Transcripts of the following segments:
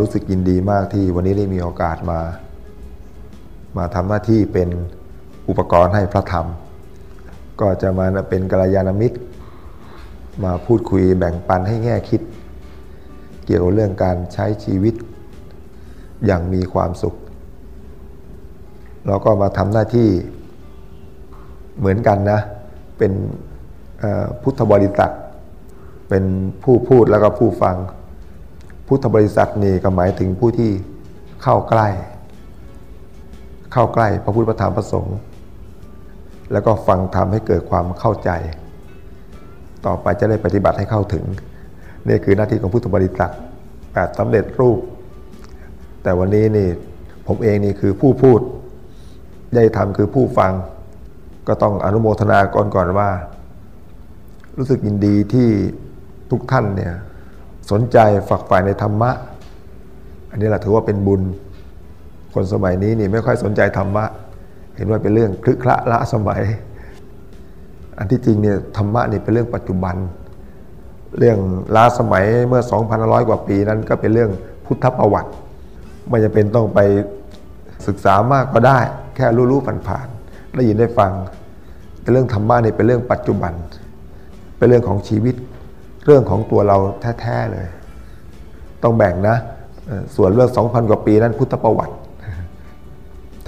รู้สึกยินดีมากที่วันนี้ได้มีโอกาสมา มาทำหน้าที่เป็นอุปกรณ์ให้พระธรรม ก็จะมาเป็นกัลยาณมิตร มาพูดคุยแบ่งปันให้แง่คิด เกี่ยวกับเรื่องการใช้ชีวิต อย่างมีความสุขเราก็มาทำหน้าที่เหมือนกันนะ เป็นพุทธบริษัทเป็นผู้พูดแล้วก็ผู้ฟัง พุทธบริษัทนี่ก็หมายถึงผู้ที่เข้าใกล้ เข้าใกล้พระพุทธธรรมพระสงฆ์แล้วก็ฟังธรรมให้เกิดความเข้าใจ ต่อไปจะได้ปฏิบัติให้เข้าถึง นี่คือหน้าที่ของพุทธบริษัทแปดสำเร็จรูป แต่วันนี้นี่ผมเองนี่คือผู้พูดยายธรรมคือผู้ฟัง ก็ต้องอนุโมทนาก่อนก่อนว่า รู้สึกยินดีที่ทุกท่านเนี่ย สนใจฝักใฝ่ในธรรมะ อันนี้แหละถือว่าเป็นบุญ คนสมัยนี้นี่ไม่ค่อยสนใจธรรมะ เห็นว่าเป็นเรื่องคลึกคละละสมัย อันที่จริงเนี่ยธรรมะนี่เป็นเรื่องปัจจุบัน เรื่องล้าสมัยเมื่อ2,500 กว่าปีนั้น ก็เป็นเรื่องพุทธประวัติ ไม่จำเป็นต้องไปศึกษามากก็ได้ แค่รู้ๆผ่านๆได้ยินได้ฟังแต่เรื่องธรรมะนี่เป็นเรื่องปัจจุบัน เป็นเรื่องของชีวิต เรื่องของตัวเราแท้ๆเลย ต้องแบ่งนะ ส่วนเรื่อง2,000กว่าปีนั้นพุทธประวัติ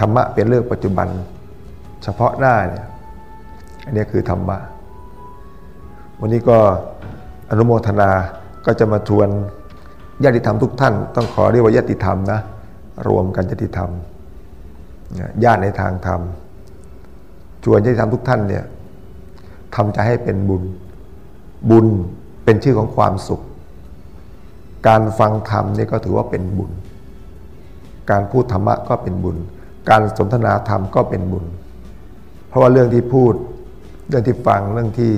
ธรรมะเป็นเรื่องปัจจุบัน เฉพาะหน้าเนี่ยอันนี้คือธรรมะ วันนี้ก็อนุโมทนาก็จะมาชวนญาติธรรมทุกท่าน ต้องขอเรียกว่าญาติธรรมนะ รวมกันญาติธรรมญาติในทางธรรม ชวนญาติธรรมทุกท่านเนี่ยทำใจให้เป็นบุญบุญ เป็นชื่อของความสุข การฟังธรรมนี่ก็ถือว่าเป็นบุญ การพูดธรรมะก็เป็นบุญ การสนทนาธรรมก็เป็นบุญ เพราะว่าเรื่องที่พูด เรื่องที่ฟังเรื่องที่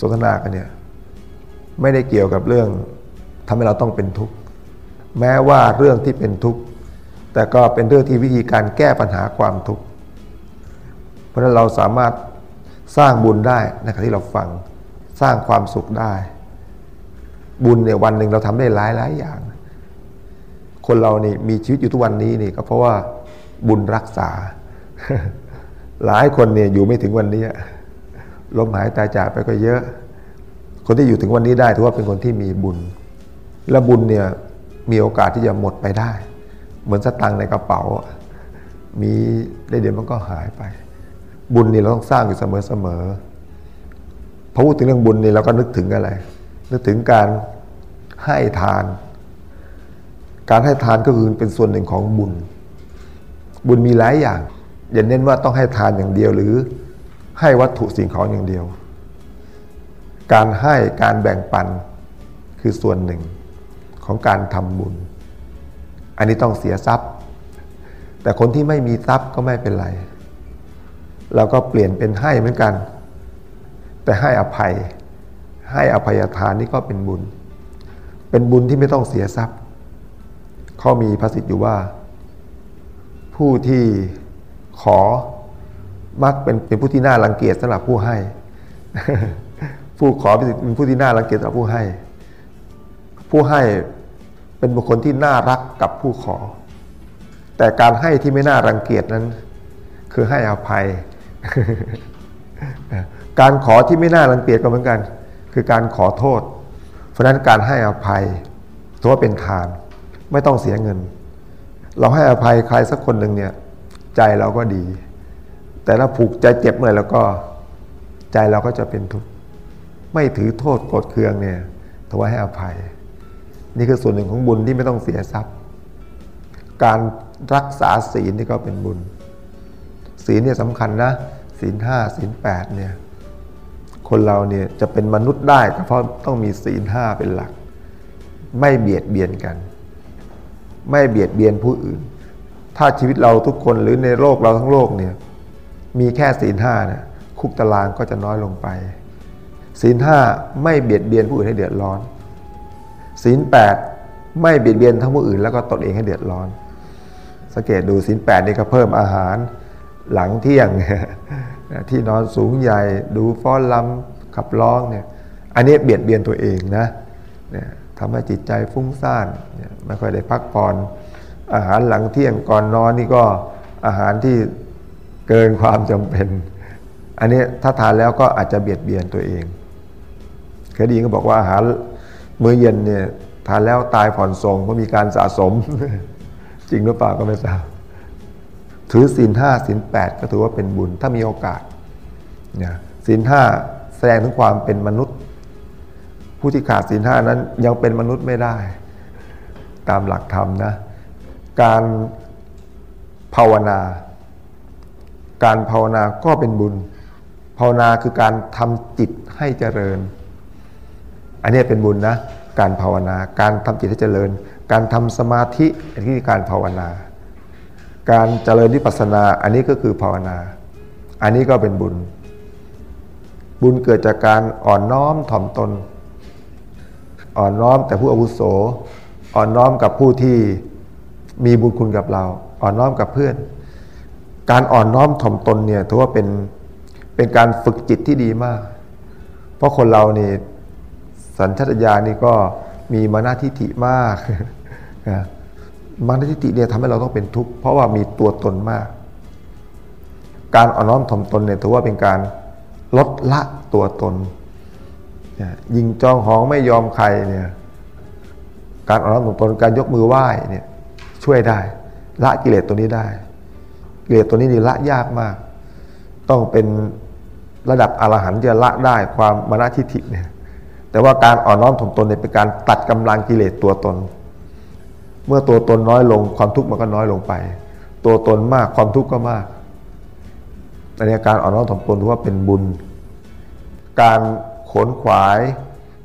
สนทนากันเนี่ยไม่ได้เกี่ยวกับเรื่องทำให้เราต้องเป็นทุกข์แม้ว่าเรื่องที่เป็นทุกข์แต่ก็เป็นเรื่องที่วิธีการแก้ปัญหาความทุกข์ เพราะฉะนั้นเราสามารถสร้างบุญได้ในขณะที่เราฟังสร้างความสุขได้ บุญเนี่ยวันหนึ่งเราทำได้หลายหลายอย่าง คนเรานี่มีชีวิตอยู่ทุกวันนี้นี่ก็เพราะว่าบุญรักษา หลายคนเนี่ยอยู่ไม่ถึงวันนี้ล้มหายตายจากไปก็เยอะ คนที่อยู่ถึงวันนี้ได้ถือว่าเป็นคนที่มีบุญ และบุญเนี่ยมีโอกาสที่จะหมดไปได้ เหมือนสตังค์ในกระเป๋า มีได้เดี๋ยวมันก็หายไป บุญนี่เราต้องสร้างอยู่เสมอๆพอพูดถึงเรื่องบุญนี่เราก็นึกถึงอะไร นึกถึงการให้ทาน การให้ทานก็คือเป็นส่วนหนึ่งของบุญ บุญมีหลายอย่าง อย่าเน้นว่าต้องให้ทานอย่างเดียวหรือให้วัตถุสิ่งของอย่างเดียว การให้การแบ่งปันคือส่วนหนึ่งของการทำบุญ อันนี้ต้องเสียทรัพย์ แต่คนที่ไม่มีทรัพย์ก็ไม่เป็นไร เราก็เปลี่ยนเป็นให้เหมือนกัน แต่ให้อภัย ให้อภัยทานนี่ก็เป็นบุญ เป็นบุญที่ไม่ต้องเสียทรัพย์เขามีภาษิตอยู่ว่า ผู้ที่ขอมักเป็นเป็นผู้ที่น่ารังเกียจสำหรับผู้ให้ ผู้ขอเป็นผู้ที่น่ารังเกียจสำหรับผู้ให้ ผู้ให้เป็นบุคคลที่น่ารักกับผู้ขอ แต่การให้ที่ไม่น่ารังเกียจนั้น คือให้อภัย การขอที่ไม่น่ารังเกียจก็เหมือนกัน คือการขอโทษ เพราะนั้นการให้อภัยถือว่าเป็นทาน ไม่ต้องเสียเงิน เราให้อภัยใครสักคนหนึ่งเนี่ยใจเราก็ดี แต่ถ้าผูกใจเจ็บเมื่อไหร่แล้วก็ใจเราก็จะเป็นทุกข์ไม่ถือโทษโกรธเคืองเนี่ยถือว่าให้อภัย นี่คือส่วนหนึ่งของบุญที่ไม่ต้องเสียทรัพย์ การรักษาศีลนี่ก็เป็นบุญ ศีลเนี่ยสำคัญนะศีลห้าศีลแปดเนี่ย คนเราเนี่ยจะเป็นมนุษย์ได้ก็เพราะต้องมีศีลห้าเป็นหลัก ไม่เบียดเบียนกัน ไม่เบียดเบียนผู้อื่น ถ้าชีวิตเราทุกคนหรือในโลกเราทั้งโลกเนี่ยมีแค่ศีลห้าเนี่ยคุกตารางก็จะน้อยลงไป ศีลห้าไม่เบียดเบียนผู้อื่นให้เดือดร้อน ศีลแปดไม่เบียดเบียนทั้งผู้อื่น แล้วก็ตนเองให้เดือดร้อน สังเกตดูศีลแปดนี่ก็เพิ่มอาหารหลังเที่ยง ที่นอนสูงใหญ่ดูฟ้อนลำขับร้องเนี่ยอันนี้เบียดเบียนตัวเองนะเนี่ยทำให้จิตใจฟุ้งซ่านไม่ค่อยได้พักผ่อนอาหารหลังเที่ยงก่อนนอนนี่ก็อาหารที่เกินความจำเป็น อันนี้ถ้าทานแล้วก็อาจจะเบียดเบียนตัวเองเคยดีก็บอกว่าอาหารมื้อเย็นเนี่ยทานแล้วตายผ่อนทรงเพราะมีการสะสม จริงหรือเปล่าก็ไม่ทราบ ถือศีลห้าศีลแปดก็ถือว่าเป็นบุญถ้ามีโอกาสเนี่ยศีลห้าแสดงถึงความเป็นมนุษย์ ผู้ที่ขาดศีลห้านั้นยังเป็นมนุษย์ไม่ได้ ตามหลักธรรมนะการภาวนา การภาวนาก็เป็นบุญ ภาวนาคือการทำจิตให้เจริญ อันนี้เป็นบุญนะ การภาวนา การทำจิตให้เจริญ การทำสมาธิอันนี้คือการภาวนา การเจริญวิปัสสนาอันนี้ก็คือภาวนา อันนี้ก็เป็นบุญ บุญเกิดจากการอ่อนน้อมถ่อมตน อ่อนน้อมแต่ผู้อาวุโส อ่อนน้อมกับผู้ที่มีบุญคุณกับเรา อ่อนน้อมกับเพื่อน การอ่อนน้อมถ่อมตนเนี่ยถือว่าเป็นเป็นการฝึกจิตที่ดีมาก เพราะคนเรานี่สัญชาตญาณนี่ก็มีมานาทิฐิมากนะ มานาทิฏฐิเนี่ยทำให้เราต้องเป็นทุกข์เพราะว่ามีตัวตนมาก การอ่อนน้อมถ่อมตนเนี่ยถือว่าเป็นการลดละตัวตนยิงจองหองไม่ยอมใครเนี่ยการอ่อนน้อมถ่อมตนการยกมือไหว้เนี่ยช่วยได้ละกิเลสตัวนี้ได้ กิเลสตัวนี้นี่ละยากมาก ต้องเป็นระดับอรหันต์จะละได้ความมานาทิฏฐิเนี่ยแต่ว่าการอ่อนน้อมถ่อมตนเนี่ยเป็นการตัดกำลังกิเลสตัวตน เมื่อตัวตนน้อยลงความทุกข์มันก็น้อยลงไป ตัวตนมากความทุกข์ก็มากอันนี้การอ่อนน้อมถ่อมตนถือว่าเป็นบุญ การขนขวาย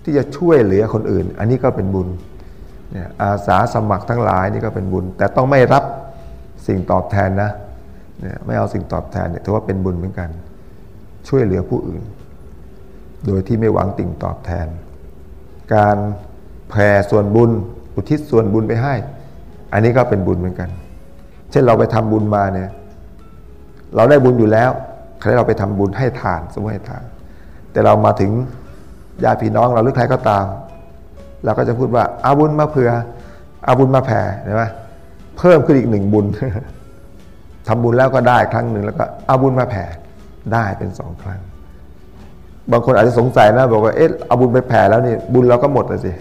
ที่จะช่วยเหลือคนอื่น อันนี้ก็เป็นบุญเนี่ยอาสาสมัครทั้งหลายนี่ก็เป็นบุญ แต่ต้องไม่รับสิ่งตอบแทนนะเนี่ยไม่เอาสิ่งตอบแทนเนี่ยถือว่าเป็นบุญเหมือนกัน ช่วยเหลือผู้อื่น โดยที่ไม่หวังติ่งตอบแทน การแผ่ส่วนบุญ อุทิศส่วนบุญไปให้ อันนี้ก็เป็นบุญเหมือนกัน เช่นเราไปทำบุญมาเนี่ย เราได้บุญอยู่แล้วใครเราไปทำบุญให้ทานสมมติให้ทาน แต่เรามาถึงญาติพี่น้องเราหรือใครก็ตาม เราก็จะพูดว่าเอาบุญมาเผื่อเอาบุญมาแผ่ใช่ไหมเพิ่มขึ้นอีกหนึ่งบุญทำบุญแล้วก็ได้ครั้งหนึ่งแล้วก็เอาบุญมาแผ่ได้เป็นสองครั้ง บางคนอาจจะสงสัยนะบอกว่าเอ๊ะเอาบุญไปแผ่แล้วนี่บุญเราก็หมดเลยสิ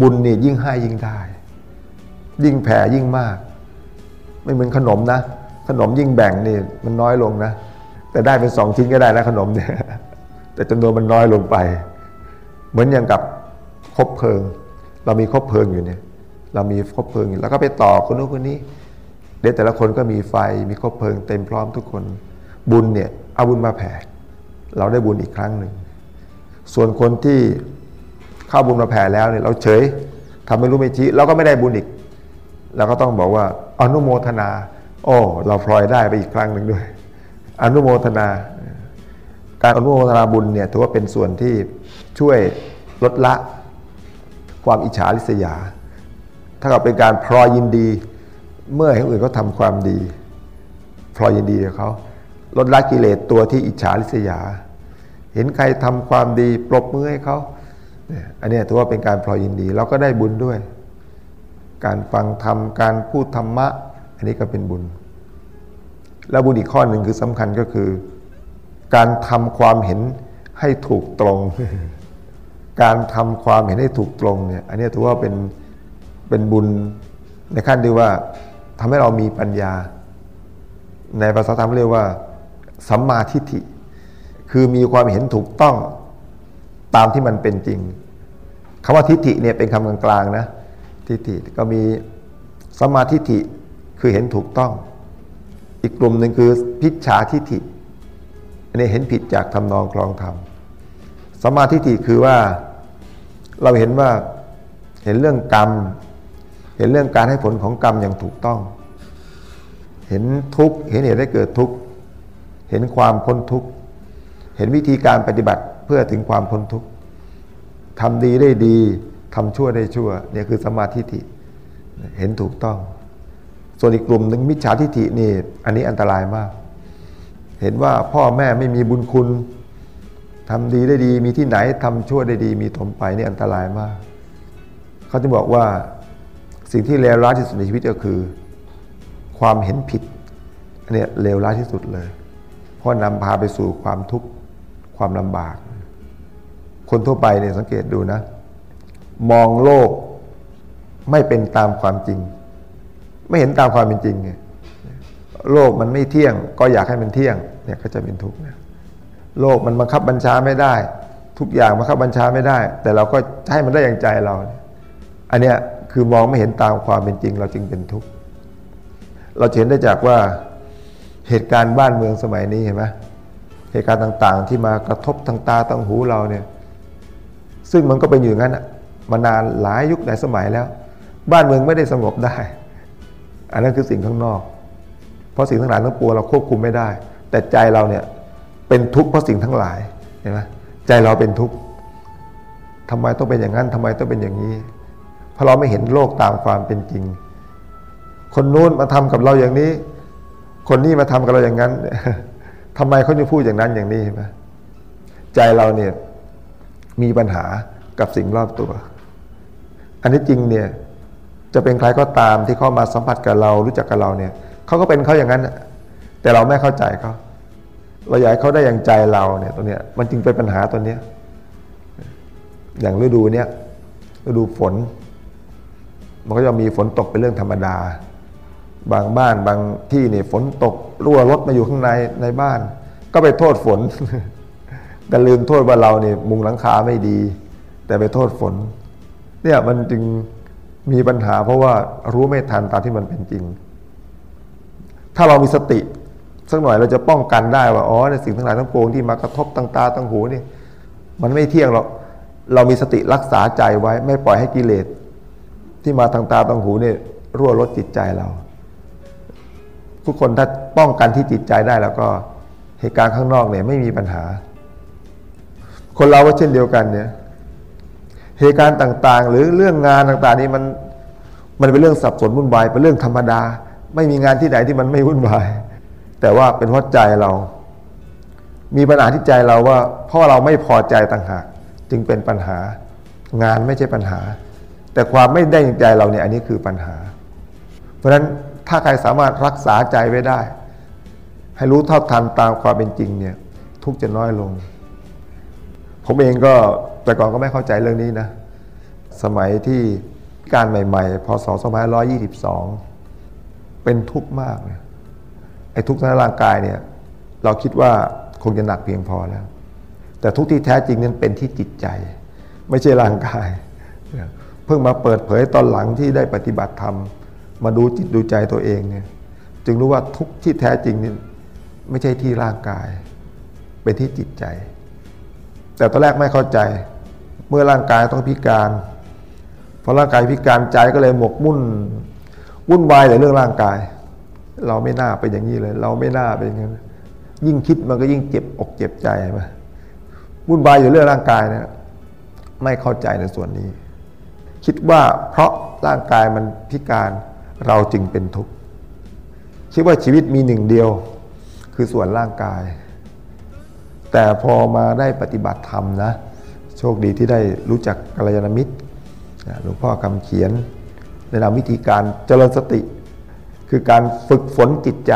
บุญเนี่ยยิ่งให้ยิ่งได้ ยิ่งแผ่ยิ่งมาก ไม่เหมือนขนมนะ ขนมยิ่งแบ่งนี่มันน้อยลงนะ แต่ได้เป็นสองชิ้นก็ได้นะขนมเนี่ย แต่จำนวนมันน้อยลงไป เหมือนอย่างกับคบเพลิง เรามีคบเพลิงอยู่เนี่ย เรามีคบเพลิงอยู่แล้วก็ไปต่อคนนู้นคนนี้ เดี๋ยวแต่ละคนก็มีไฟมีคบเพลิง เต็มพร้อมทุกคน บุญเนี่ยเอาบุญมาแผ่ เราได้บุญอีกครั้งหนึ่ง ส่วนคนที่ เข้าบุญมาแผ่แล้วเนี่ยเราเฉยทำไม่รู้ไม่ชี้เราก็ไม่ได้บุญอีกเราก็ต้องบอกว่าอนุโมทนา โอ้เราพลอยได้ไปอีกครั้งหนึ่งด้วย อนุโมทนา การอนุโมทนาบุญเนี่ยถือว่าเป็นส่วนที่ช่วยลดละความอิจฉาริษยา ถ้ากับเป็นการพลอยยินดี เมื่อให้คนอื่นเขาทาความดีพลอยยินดีกับเขาลดละกิเลสตัวที่อิจฉาริษยา เห็นใครทำความดีปรบมือให้เขา อันนี้ถือว่าเป็นการพลอยยินดีเราก็ได้บุญด้วย การฟังธรรมการพูดธรรมะ อันนี้ก็เป็นบุญ แล้วบุญอีกข้อหนึ่งคือสำคัญก็คือ การทำความเห็นให้ถูกตรง การทำความเห็นให้ถูกตรงเนี่ยอันนี้ถือว่าเป็นเป็นบุญในขั้นที่ว่าทำให้เรามีปัญญา ในภาษาธรรมเรียกว่าสัมมาทิฏฐิ คือมีความเห็นถูกต้อง ตามที่มันเป็นจริงคำว่าทิฏฐิเนี่ยเป็นคำกลางๆนะทิฏฐิก็มีสัมมาทิฏฐิคือเห็นถูกต้อง อีกกลุ่มหนึ่งคือพิจฉาทิฏฐิอันนี้เห็นผิดจากทำนองคลองธรรมสัมมาทิฏฐิคือว่าเราเห็นว่าเห็นเรื่องกรรม เห็นเรื่องการให้ผลของกรรมอย่างถูกต้อง เห็นทุกข์เห็นเหตุให้เกิดทุกข์เห็นความพ้นทุกข์เห็นวิธีการปฏิบัติ เพื่อถึงความพ้นทุกข์ทำดีได้ดีทำชั่วได้ชั่วเนี่ยคือสมาธิิเห็นถูกต้อง ส่วนอีกกลุ่มหนึ่งมิจฉาทิฏฐินี่อันนี้อันตรายมาก เห็นว่าพ่อแม่ไม่มีบุญคุณทำดีได้ดีมีที่ไหนทำชั่วได้ดีมีถมไปนี่อันตรายมาก เขาจะบอกว่าสิ่งที่เลวร้ายที่สุดในชีวิตก็คือ ความเห็นผิดอันนี้เลวร้ายที่สุดเลย เพราะนำพาไปสู่ความทุกข์ความลำบาก คนทั่วไปเนี่ยสังเกตดูนะ มองโลกไม่เป็นตามความจริง ไม่เห็นตามความเป็นจริงไงโลกมันไม่เที่ยง ก็อยากให้มันเที่ยงเนี่ยก็จะเป็นทุกข์นะโลกมันบังคับบัญชาไม่ได้ ทุกอย่างบังคับบัญชาไม่ได้ แต่เราก็ให้มันได้อย่างใจเรา อันเนี้ยคือมองไม่เห็นตามความเป็นจริง เราจึงเป็นทุกข์เราเห็นได้จากว่าเหตุการณ์บ้านเมืองสมัยนี้เห็นไหมเหตุการณ์ต่าง ๆ ที่มากระทบทางตาทางหูเราเนี่ย ซึ่งมันก็เป็นอยู่งั้นมานานหลายยุคหลายสมัยแล้ว บ้านเมืองไม่ได้สงบได้ อันนั้นคือสิ่งข้างนอก เพราะสิ่งทั้งหลายทั้งปวงเราควบคุมไม่ได้ แต่ใจเราเนี่ยเป็นทุกข์เพราะสิ่งทั้งหลายเห็นไหมใจเราเป็นทุกข์ทำไมต้องเป็นอย่างนั้นทำไมต้องเป็นอย่างนี้ เพราะเราไม่เห็นโลกตามความเป็นจริง คนนู้นมาทำกับเราอย่างนี้ คนนี้มาทำกับเราอย่างนั้นทำไมเขาจะพูดอย่างนั้นอย่างนี้ใช่ไหมใจเราเนี่ย มีปัญหากับสิ่งรอบตัว อันนี้จริงเนี่ยจะเป็นใครก็ตามที่เข้ามาสัมผัสกับเรารู้จักกับเราเนี่ยเขาก็เป็นเขาอย่างนั้น แต่เราไม่เข้าใจเขาเราอยากให้เขาได้อย่างใจเราเนี่ยตัวเนี้ยมันจึงเป็นปัญหาตัวเนี้ยอย่างฤดูเนี้ยฤดูฝน มันก็จะมีฝนตกเป็นเรื่องธรรมดา บางบ้านบางที่เนี่ยฝนตกรั่วรถมาอยู่ข้างในในบ้าน ก็ไปโทษฝน แต่ลืมโทษว่าเราเนี่ยมุงหลังคาไม่ดี แต่ไปโทษฝน เนี่ยมันจึงมีปัญหาเพราะว่ารู้ไม่ทันตามที่มันเป็นจริง ถ้าเรามีสติสักหน่อยเราจะป้องกันได้ว่าอ๋อในสิ่งทั้งหลายทั้งปวงที่มากระทบตั้งตาตั้งหูนี่มันไม่เที่ยงหรอกเรามีสติรักษาใจไว้ ไม่ปล่อยให้กิเลสที่มาทางตาทางหูเนี่ยรั่วลดจิตใจเรา ทุกคนถ้าป้องกันที่จิตใจได้แล้วก็เหตุการณ์ข้างนอกเนี่ยไม่มีปัญหา คนเราก็เช่นเดียวกันเนี่ยเหตุการณ์ต่างๆ หรือเรื่องงานต่างๆ นี่มันมันเป็นเรื่องสับสนวุ่นวายเป็นเรื่องธรรมดา ไม่มีงานที่ไหนที่มันไม่วุ่นวาย แต่ว่าเป็นเพราะใจเรา มีปัญหาที่ใจเราว่า เพราะเราไม่พอใจต่างหากจึงเป็นปัญหา งานไม่ใช่ปัญหา แต่ความไม่ได้ใจเราเนี่ยอันนี้คือปัญหา เพราะฉะนั้นถ้าใครสามารถรักษาใจไว้ได้ ให้รู้เท่าทันตามความเป็นจริงเนี่ยทุกจะน้อยลง ผมเองก็แต่ก่อนก็ไม่เข้าใจเรื่องนี้นะ สมัยที่การใหม่ๆพศ2522 เป็นทุกข์มากเนี่ยไอ้ทุกข์ทางร่างกายเนี่ยเราคิดว่าคงจะหนักเพียงพอแล้ว แต่ทุกข์ที่แท้จริงนั้นเป็นที่จิตใจ ไม่ใช่ร่างกาย เพิ่งมาเปิดเผยตอนหลังที่ได้ปฏิบัติธรรม มาดูจิตดูใจตัวเองเนี่ยจึงรู้ว่าทุกข์ที่แท้จริงนี่ไม่ใช่ที่ร่างกาย เป็นที่จิตใจ แต่ตอนแรกไม่เข้าใจ เมื่อร่างกายต้องพิการพอร่างกายพิการใจก็เลยหมกมุ่นวุ่นวายในเรื่องร่างกาย เราไม่น่าเป็นอย่างนี้เลย เราไม่น่าเป็นอย่างนี้ยิ่งคิดมันก็ยิ่งเจ็บอกเจ็บใจมาวุ่นวายอยู่เรื่องร่างกายนะไม่เข้าใจในส่วนนี้ คิดว่าเพราะร่างกายมันพิการเราจึงเป็นทุกข์คิดว่าชีวิตมีหนึ่งเดียว คือส่วนร่างกาย แต่พอมาได้ปฏิบัติธรรมนะโชคดีที่ได้รู้จักกัลยาณมิตรหลวงพ่อคำเขียนแนะนำวิธีการเจริญสติ คือการฝึกฝนจิตใจ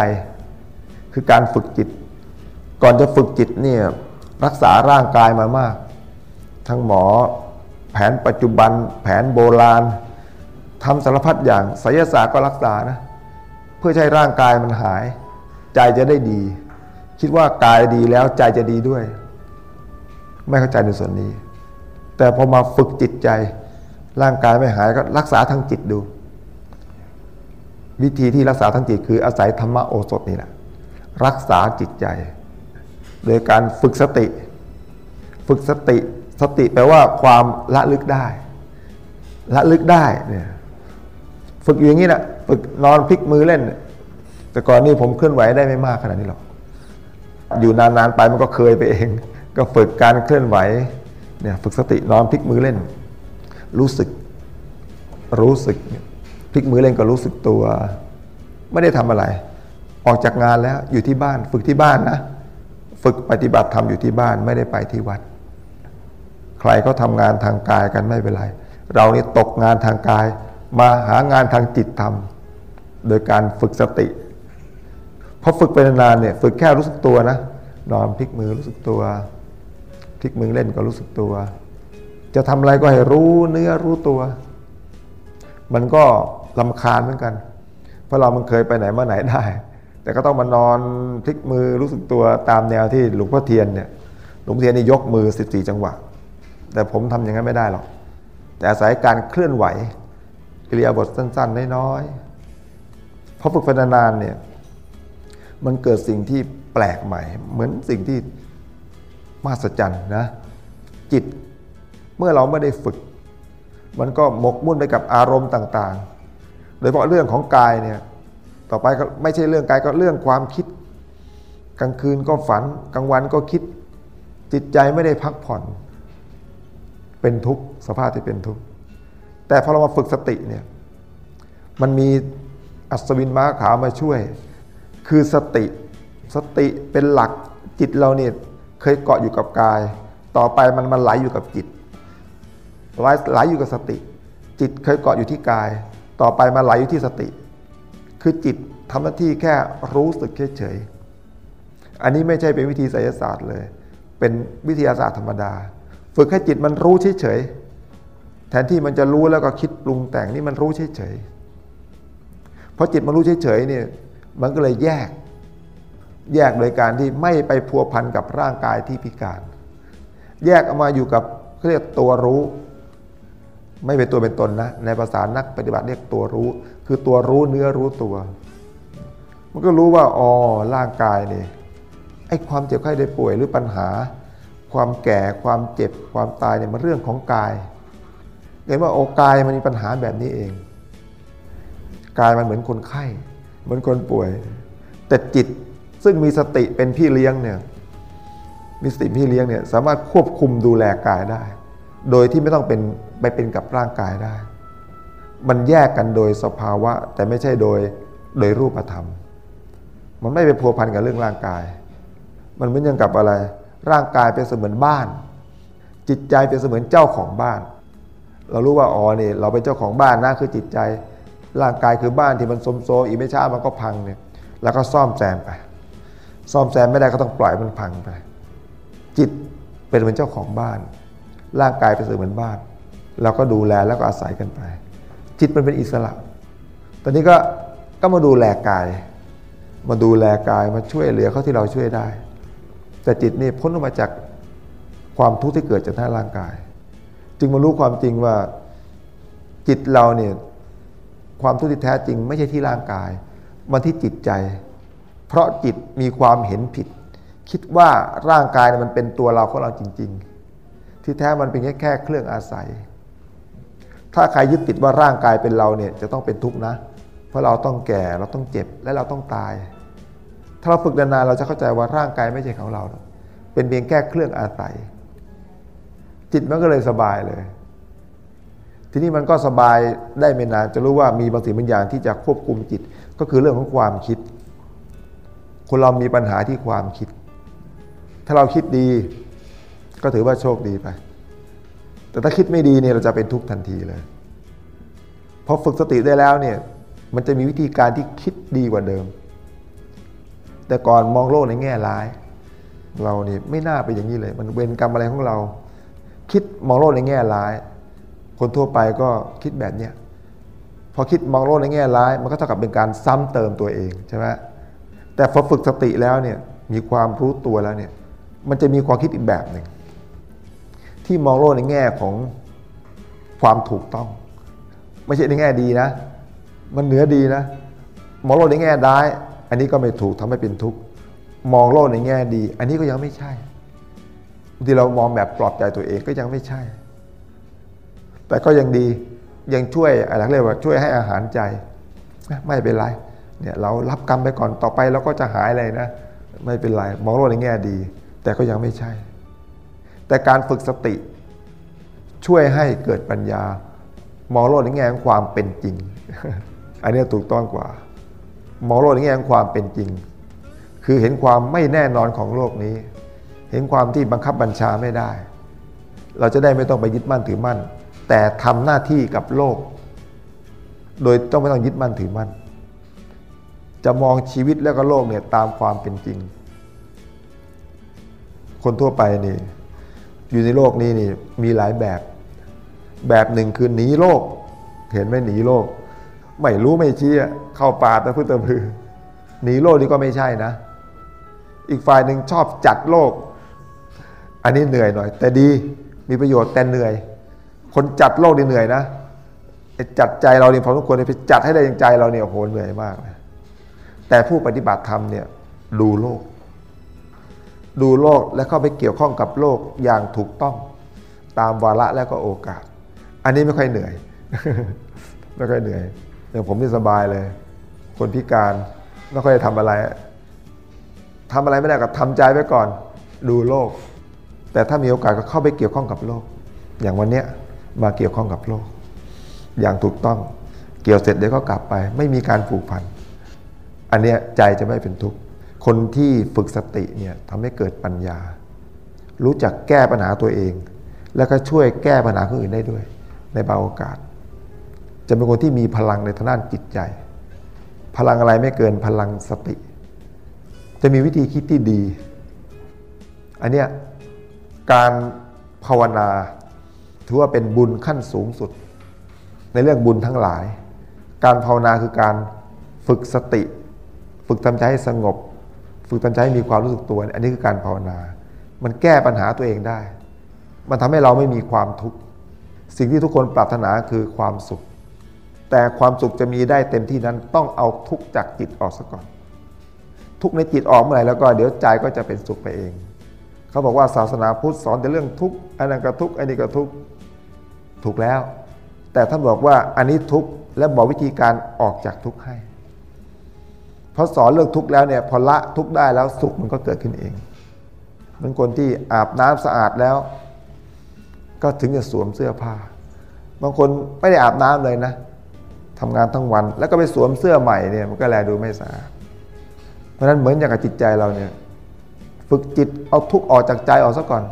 คือการฝึกจิต ก่อนจะฝึกจิตเนี่ยรักษาร่างกายมามาก ทั้งหมอแผนปัจจุบันแผนโบราณทำสารพัดอย่างไสยศาสตร์ก็รักษานะ เพื่อให้ร่างกายมันหาย ใจจะได้ดี คิดว่ากายดีแล้วใจจะดีด้วย ไม่เข้าใจในส่วนนี้ แต่พอมาฝึกจิตใจ ร่างกายไม่หายก็รักษาทางจิตดู วิธีที่รักษาทั้งจิตคืออาศัยธรรมโอสถนี่แหละรักษาจิตใจ โดยการฝึกสติ ฝึกสติสติแปลว่าความละลึกได้ ละลึกได้เนี่ยฝึกอย่างนี้นะฝึกนอนพลิกมือเล่น แต่ก่อนนี้ผมเคลื่อนไหวได้ไม่มากขนาดนี้หรอก อยู่นานๆไปมันก็เคยไปเอง ก็ฝึกการเคลื่อนไหวเนี่ยฝึกสตินอนพลิกมือเล่น รู้สึก รู้สึกพลิกมือเล่นก็รู้สึกตัว ไม่ได้ทำอะไร ออกจากงานแล้วอยู่ที่บ้าน ฝึกที่บ้านนะฝึกปฏิบัติธรรมอยู่ที่บ้านไม่ได้ไปที่วัด ใครก็ทำงานทางกายกันไม่เป็นไร เรานี่ตกงานทางกาย มาหางานทางจิตทำโดยการฝึกสติ พอฝึกไปนานๆเนี่ยฝึกแค่รู้สึกตัวนะนอนพลิกมือรู้สึกตัวพลิกมือเล่นก็รู้สึกตัว จะทำอะไรก็ให้รู้เนื้อรู้ตัว มันก็ลำคาญเหมือนกัน เพราะเรามันเคยไปไหนมาไหนได้ แต่ก็ต้องมานอนพลิกมือรู้สึกตัวตามแนวที่หลวงพ่อเทียนเนี่ยหลวงพ่อเทียนนี่ยกมือ 14 จังหวะ แต่ผมทำอย่างนั้นไม่ได้หรอกแต่อาศัยการเคลื่อนไหวอิริยบถสั้นๆน้อยๆพอฝึกไปนานๆเนี่ย มันเกิดสิ่งที่แปลกใหม่ เหมือนสิ่งที่มหัศจรรย์นะจิตเมื่อเราไม่ได้ฝึก มันก็หมกมุ่นไปกับอารมณ์ต่างๆ โดยเฉพาะเรื่องของกายเนี่ยต่อไปก็ไม่ใช่เรื่องกายก็เรื่องความคิด กลางคืนก็ฝันกลางวันก็คิด จิตใจไม่ได้พักผ่อน เป็นทุกข์สภาพที่เป็นทุกข์แต่พอเรามาฝึกสติเนี่ยมันมีอัศวินม้าขาวมาช่วย คือสติ สติเป็นหลักจิตเราเนี่ยเคยเกาะอยู่กับกาย ต่อไปมันมันไหลอยู่กับจิตไหลไหลอยู่กับสติ จิตเคยเกาะอยู่ที่กาย ต่อไปมาไหลอยู่ที่สติ คือจิตทำหน้าที่แค่รู้สึกเฉยๆอันนี้ไม่ใช่เป็นวิธีไสยศาสตร์เลย เป็นวิทยาศาสตร์ธรรมดา ฝึกให้จิตมันรู้เฉยๆแทนที่มันจะรู้แล้วก็คิดปรุงแต่งนี่มันรู้เฉยๆเพราะจิตมันรู้เฉยๆเนี่ย มันก็เลยแยก แยกโดยการที่ไม่ไปพัวพันกับร่างกายที่พิการ แยกออกมาอยู่กับเขาเรียกตัวรู้ ไม่เป็นตัวเป็นตนนะ ในภาษานักปฏิบัติเรียกตัวรู้ คือตัวรู้เนื้อรู้ตัว มันก็รู้ว่าอ๋อร่างกายนี่ไอ้ความเจ็บไข้ได้ป่วยหรือปัญหา ความแก่ความเจ็บความตายเนี่ยมันเรื่องของกายเห็นว่าโอกายมันมีปัญหาแบบนี้เองกายมันเหมือนคนไข้ เหมือนคนป่วย แต่จิตซึ่งมีสติเป็นพี่เลี้ยงเนี่ยมีสติพี่เลี้ยงเนี่ยสามารถควบคุมดูแลกายได้ โดยที่ไม่ต้องเป็นไปเป็นกับร่างกายได้ มันแยกกันโดยสภาวะ แต่ไม่ใช่โดยโดยรูปธรรม มันไม่ไปพัวพันกับเรื่องร่างกาย มันเหมือนอย่างกับอะไร ร่างกายเป็นเสมือนบ้าน จิตใจเป็นเสมือนเจ้าของบ้าน เรารู้ว่าอ๋อนี่เราเป็นเจ้าของบ้านนะคือจิตใจ ร่างกายคือบ้านที่มันสมโซอีกไม่ช้ามันก็พังเนี่ย แล้วก็ซ่อมแซมไป ซ่อมแซมไม่ได้ก็ต้องปล่อยมันพังไป จิตเป็นเหมือนเจ้าของบ้าน ร่างกายเป็นเหมือนบ้าน เราก็ดูแลแล้วก็อาศัยกันไป จิตมันเป็นอิสระ ตอนนี้ก็ก็มาดูแลกาย มาดูแลกายมาช่วยเหลือเขาที่เราช่วยได้ แต่จิตนี่พ้นออกมาจากความทุกข์ที่เกิดจากหน้าร่างกาย จึงมารู้ความจริงว่าจิตเราเนี่ย ความทุกข์ที่แท้จริงไม่ใช่ที่ร่างกาย มันที่จิตใจ เพราะจิตมีความเห็นผิด คิดว่าร่างกายมันเป็นตัวเราของเราจริง ๆ ที่แท้มันเป็นแค่แค่เครื่องอาศัย ถ้าใครยึดติดว่าร่างกายเป็นเราเนี่ยจะต้องเป็นทุกข์นะ เพราะเราต้องแก่เราต้องเจ็บและเราต้องตาย ถ้าเราฝึกนานๆเราจะเข้าใจว่าร่างกายไม่ใช่ของเรา เป็นเพียงแค่เครื่องอาศัย จิตมันก็เลยสบายเลย ทีนี้มันก็สบายได้ไม่นานจะรู้ว่ามีบางสิ่งบางอย่างที่จะควบคุมจิตก็คือเรื่องของความคิด คนเรามีปัญหาที่ความคิด ถ้าเราคิดดี ก็ถือว่าโชคดีไป แต่ถ้าคิดไม่ดีเนี่ยเราจะเป็นทุกข์ทันทีเลยพอฝึกสติได้แล้วเนี่ยมันจะมีวิธีการที่คิดดีกว่าเดิม แต่ก่อนมองโลกในแง่ร้าย เราเนี่ยไม่น่าไปอย่างนี้เลย มันเวรกรรมอะไรของเรา คิดมองโลกในแง่ร้าย คนทั่วไปก็คิดแบบเนี้ยพอคิดมองโลกในแง่ร้าย มันก็เท่ากับเป็นการซ้ำเติมตัวเองใช่ไหมแต่พอฝึกสติแล้วเนี่ยมีความรู้ตัวแล้วเนี่ยมันจะมีความคิดอีกแบบหนึ่งที่มองโลกในแง่ของความถูกต้อง ไม่ใช่ในแง่ดีนะ มันเหนือดีนะ มองโลกในแง่ร้าย อันนี้ก็ไม่ถูกทำให้เป็นทุกข์มองโลกในแง่ดี อันนี้ก็ยังไม่ใช่ที่เรามองแบบปลอบใจตัวเองก็ยังไม่ใช่ แต่ก็ยังดียังช่วยอะไรเรียกว่าช่วยให้อาหารใจ ไม่เป็นไรเนี่ยเรารับกรรมไปก่อนต่อไปเราก็จะหายเลยนะ ไม่เป็นไรมองโลกในแง่ดี แต่ก็ยังไม่ใช่ แต่การฝึกสติ ช่วยให้เกิดปัญญามองโลกในแง่ของความเป็นจริง อันนี้ถูกต้องกว่า มองโลกในแง่ของความเป็นจริง คือเห็นความไม่แน่นอนของโลกนี้ เห็นความที่บังคับบัญชาไม่ได้ เราจะได้ไม่ต้องไปยึดมั่นถือมั่น แต่ทำหน้าที่กับโลก โดยต้องไม่ต้องยึดมั่นถือมั่น จะมองชีวิตแล้วก็โลกเนี่ยตามความเป็นจริง คนทั่วไปนี่ อยู่ในโลกนี้นี่มีหลายแบบ แบบหนึ่งคือหนีโลก เห็นไหมหนีโลก ไม่รู้ไม่ชี้อเข้าป่าต่พึ่งตะพือหนีโลกนี่ก็ไม่ใช่นะ อีกฝ่ายหนึ่งชอบจัดโลก อันนี้เหนื่อยหน่อย แต่ดีมีประโยชน์แต่เหนื่อย คนจัดโลกนี่เหนื่อยนะจัดใจเราเนี่ยพอทุกคนไปจัดให้ได้ย่างใจเราเนี่ยโหเหนื่อยมากนะแต่ผู้ปฏิบัติธรรมเนี่ยดูโลก ดูโลกและเข้าไปเกี่ยวข้องกับโลกอย่างถูกต้อง ตามวาระและก็โอกาส อันนี้ไม่ค่อยเหนื่อยไม่ค่อยเหนื่อยอย่างผมนี่สบายเลย คนพิการไม่ค่อยทำอะไรทำอะไรไม่ได้ก็ทำใจไว้ก่อน ดูโลก แต่ถ้ามีโอกาสก็เข้าไปเกี่ยวข้องกับโลก อย่างวันเนี้ย มาเกี่ยวข้องกับโลก อย่างถูกต้องเกี่ยวเสร็จเดี๋ยวก็กลับไป ไม่มีการผูกพัน อันเนี้ยใจจะไม่เป็นทุกข์คนที่ฝึกสติเนี่ยทำให้เกิดปัญญา รู้จักแก้ปัญหาตัวเอง แล้วก็ช่วยแก้ปัญหาคนอื่นได้ด้วย ในบางโอกาส จะเป็นคนที่มีพลังในทางด้านจิตใจ พลังอะไรไม่เกินพลังสติ จะมีวิธีคิดที่ดี อันเนี้ยการภาวนา ถือว่าเป็นบุญขั้นสูงสุด ในเรื่องบุญทั้งหลาย การภาวนาคือการฝึกสติ ฝึกทำใจให้สงบ ฝึกทำใจให้มีความรู้สึกตัว อันนี้คือการภาวนา มันแก้ปัญหาตัวเองได้ มันทำให้เราไม่มีความทุกข์ สิ่งที่ทุกคนปรารถนาคือความสุข แต่ความสุขจะมีได้เต็มที่นั้นต้องเอาทุกข์จากจิตออกซะก่อน ทุกข์ในจิตออกเมื่อไหร่แล้วก็เดี๋ยวใจก็จะเป็นสุขไปเองเขาบอกว่าศาสนาพุทธสอนแต่เรื่องทุกข์อันนั้นก็ทุกข์อันนี้ก็ทุกข์ ถูกแล้ว แต่ท่านบอกว่าอันนี้ทุกข์และบอกวิธีการออกจากทุกข์ให้เพราะสอนเรื่องทุกข์แล้วเนี่ยพอละทุกข์ได้แล้วสุขมันก็เกิดขึ้นเองเหมือนคนที่อาบน้ำสะอาดแล้ว ก็ถึงจะสวมเสื้อผ้า บางคนไม่ได้อาบน้ำเลยนะทำงานทั้งวัน แล้วก็ไปสวมเสื้อใหม่เนี่ยมันก็แลดูไม่สะอาดเพราะฉะนั้นเหมือนอย่างกับจิตใจเราเนี่ยฝึกจิตเอาทุกข์ออกจากใจออกซะก่อน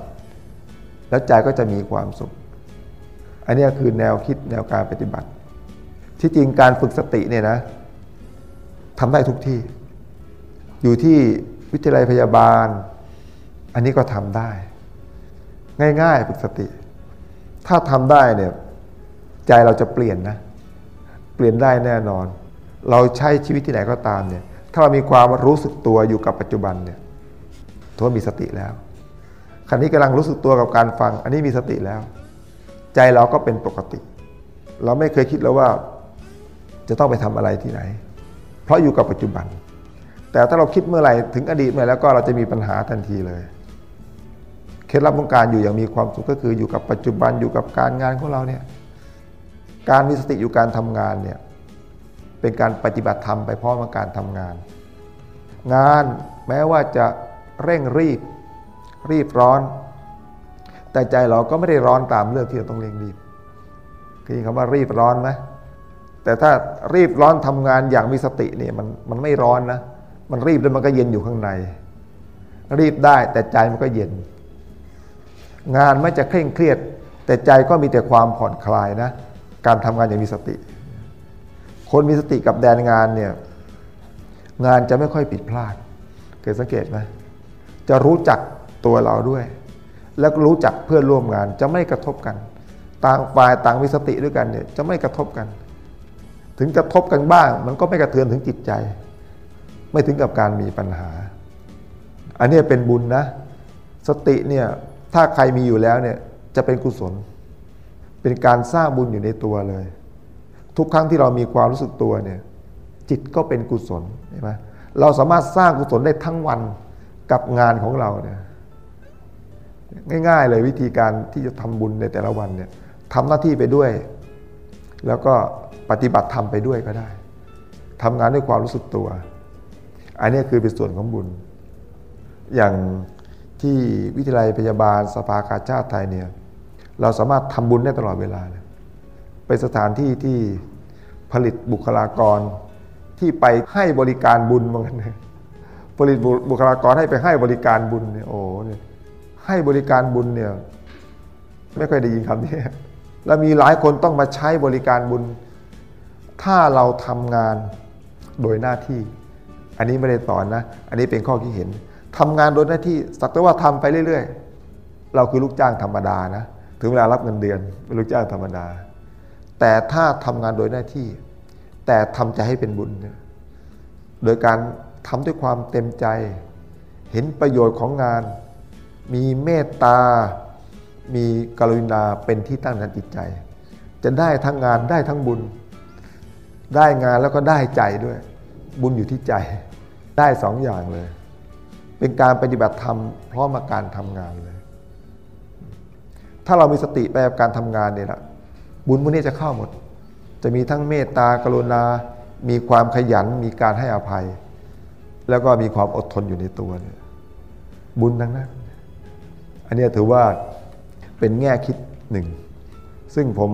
แล้วใจก็จะมีความสุข อันนี้คือแนวคิดแนวการปฏิบัติ ที่จริงการฝึกสติเนี่ยนะทำได้ทุกที่ อยู่ที่วิทยาลัยพยาบาล อันนี้ก็ทำได้ ง่ายๆฝึกสติ ถ้าทำได้เนี่ยใจเราจะเปลี่ยนนะ เปลี่ยนได้แน่นอน เราใช้ชีวิตที่ไหนก็ตามเนี่ย ถ้าเรามีความรู้สึกตัวอยู่กับปัจจุบันเนี่ยถือว่ามีสติแล้วขณะนี้กำลังรู้สึกตัวกับการฟัง อันนี้มีสติแล้ว ใจเราก็เป็นปกติ เราไม่เคยคิดแล้วว่าจะต้องไปทำอะไรที่ไหน เพราะอยู่กับปัจจุบัน แต่ถ้าเราคิดเมื่อไหร่ถึงอดีตเมื่อแล้วก็เราจะมีปัญหาทันทีเลย เคล็ดลับของการอยู่อย่างมีความสุขก็คืออยู่กับปัจจุบันอยู่กับการงานของเราเนี่ยการมีสติอยู่การทำงานเนี่ยเป็นการปฏิบัติธรรมไปพร้อมกับการทำงาน งานแม้ว่าจะเร่งรีบรีบร้อน แต่ใจเราก็ไม่ได้ร้อนตามเรื่องที่เราต้องเร่งรีบคือคำว่ารีบร้อนไหมแต่ถ้ารีบร้อนทำงานอย่างมีสติเนี่ยมันมันไม่ร้อนนะ มันรีบแล้วมันก็เย็นอยู่ข้างใน รีบได้แต่ใจมันก็เย็น งานไม่จะเคร่งเครียด แต่ใจก็มีแต่ความผ่อนคลายนะ การทำงานอย่างมีสติ คนมีสติกับแดนงานเนี่ยงานจะไม่ค่อยผิดพลาดเคยสังเกตไหมจะรู้จักตัวเราด้วย แล้วรู้จักเพื่อนร่วมงานจะไม่กระทบกัน ต่างฝ่ายต่างมีสติด้วยกันเนี่ยจะไม่กระทบกัน ถึงกระทบกันบ้าง มันก็ไม่กระเทือนถึงจิตใจ ไม่ถึงกับการมีปัญหา อันนี้เป็นบุญนะ สติเนี่ยถ้าใครมีอยู่แล้วเนี่ยจะเป็นกุศล เป็นการสร้างบุญอยู่ในตัวเลย ทุกครั้งที่เรามีความรู้สึกตัวเนี่ยจิตก็เป็นกุศลใช่ไหมเราสามารถสร้างกุศลได้ทั้งวันกับงานของเราเนี่ย ง่าย ๆ เลยวิธีการที่จะทำบุญในแต่ละวันเนี่ยทำหน้าที่ไปด้วย แล้วก็ปฏิบัติธรรมไปด้วยก็ได้ทำงานด้วยความรู้สึกตัว อันนี้คือเป็นส่วนของบุญ อย่างที่วิทยาลัยพยาบาลสภากาชาติไทยเนี่ยเราสามารถทำบุญได้ตลอดเวลาเลยเป็นสถานที่ที่ผลิตบุคลากรที่ไปให้บริการบุญเหมือนกันเลยผลิตบุคลากรให้ไปให้บริการบุญเนี่ยโอ้เนี่ย ให้บริการบุญเนี่ยไม่ค่อยได้ยินคำนี้แล้วมีหลายคนต้องมาใช้บริการบุญ ถ้าเราทำงานโดยหน้าที่ อันนี้ไม่ได้สอนนะ อันนี้เป็นข้อคิดเห็นทำงานโดยหน้าที่ สักแต่ว่าทำไปเรื่อย ๆ เราคือลูกจ้างธรรมดานะ ถึงเวลารับเงินเดือนเป็นลูกจ้างธรรมดา แต่ถ้าทำงานโดยหน้าที่ แต่ทำใจให้เป็นบุญ โดยการทำด้วยความเต็มใจ เห็นประโยชน์ของงาน มีเมตตา มีกรุณาเป็นที่ตั้งในจิตใจ จะได้ทั้งงานได้ทั้งบุญ ได้งานแล้วก็ได้ใจด้วย บุญอยู่ที่ใจ ได้สองอย่างเลย เป็นการปฏิบัติธรรมพร้อมกับการทำงานเลย ถ้าเรามีสติไปกับการทำงานเนี่ยละบุญพวกนี้จะเข้าหมด จะมีทั้งเมตตากรุณา มีความขยัน มีการให้อภัย แล้วก็มีความอดทนอยู่ในตัวเนี่ยบุญทั้งนั้น อันนี้ถือว่าเป็นแง่คิดหนึ่ง ซึ่งผม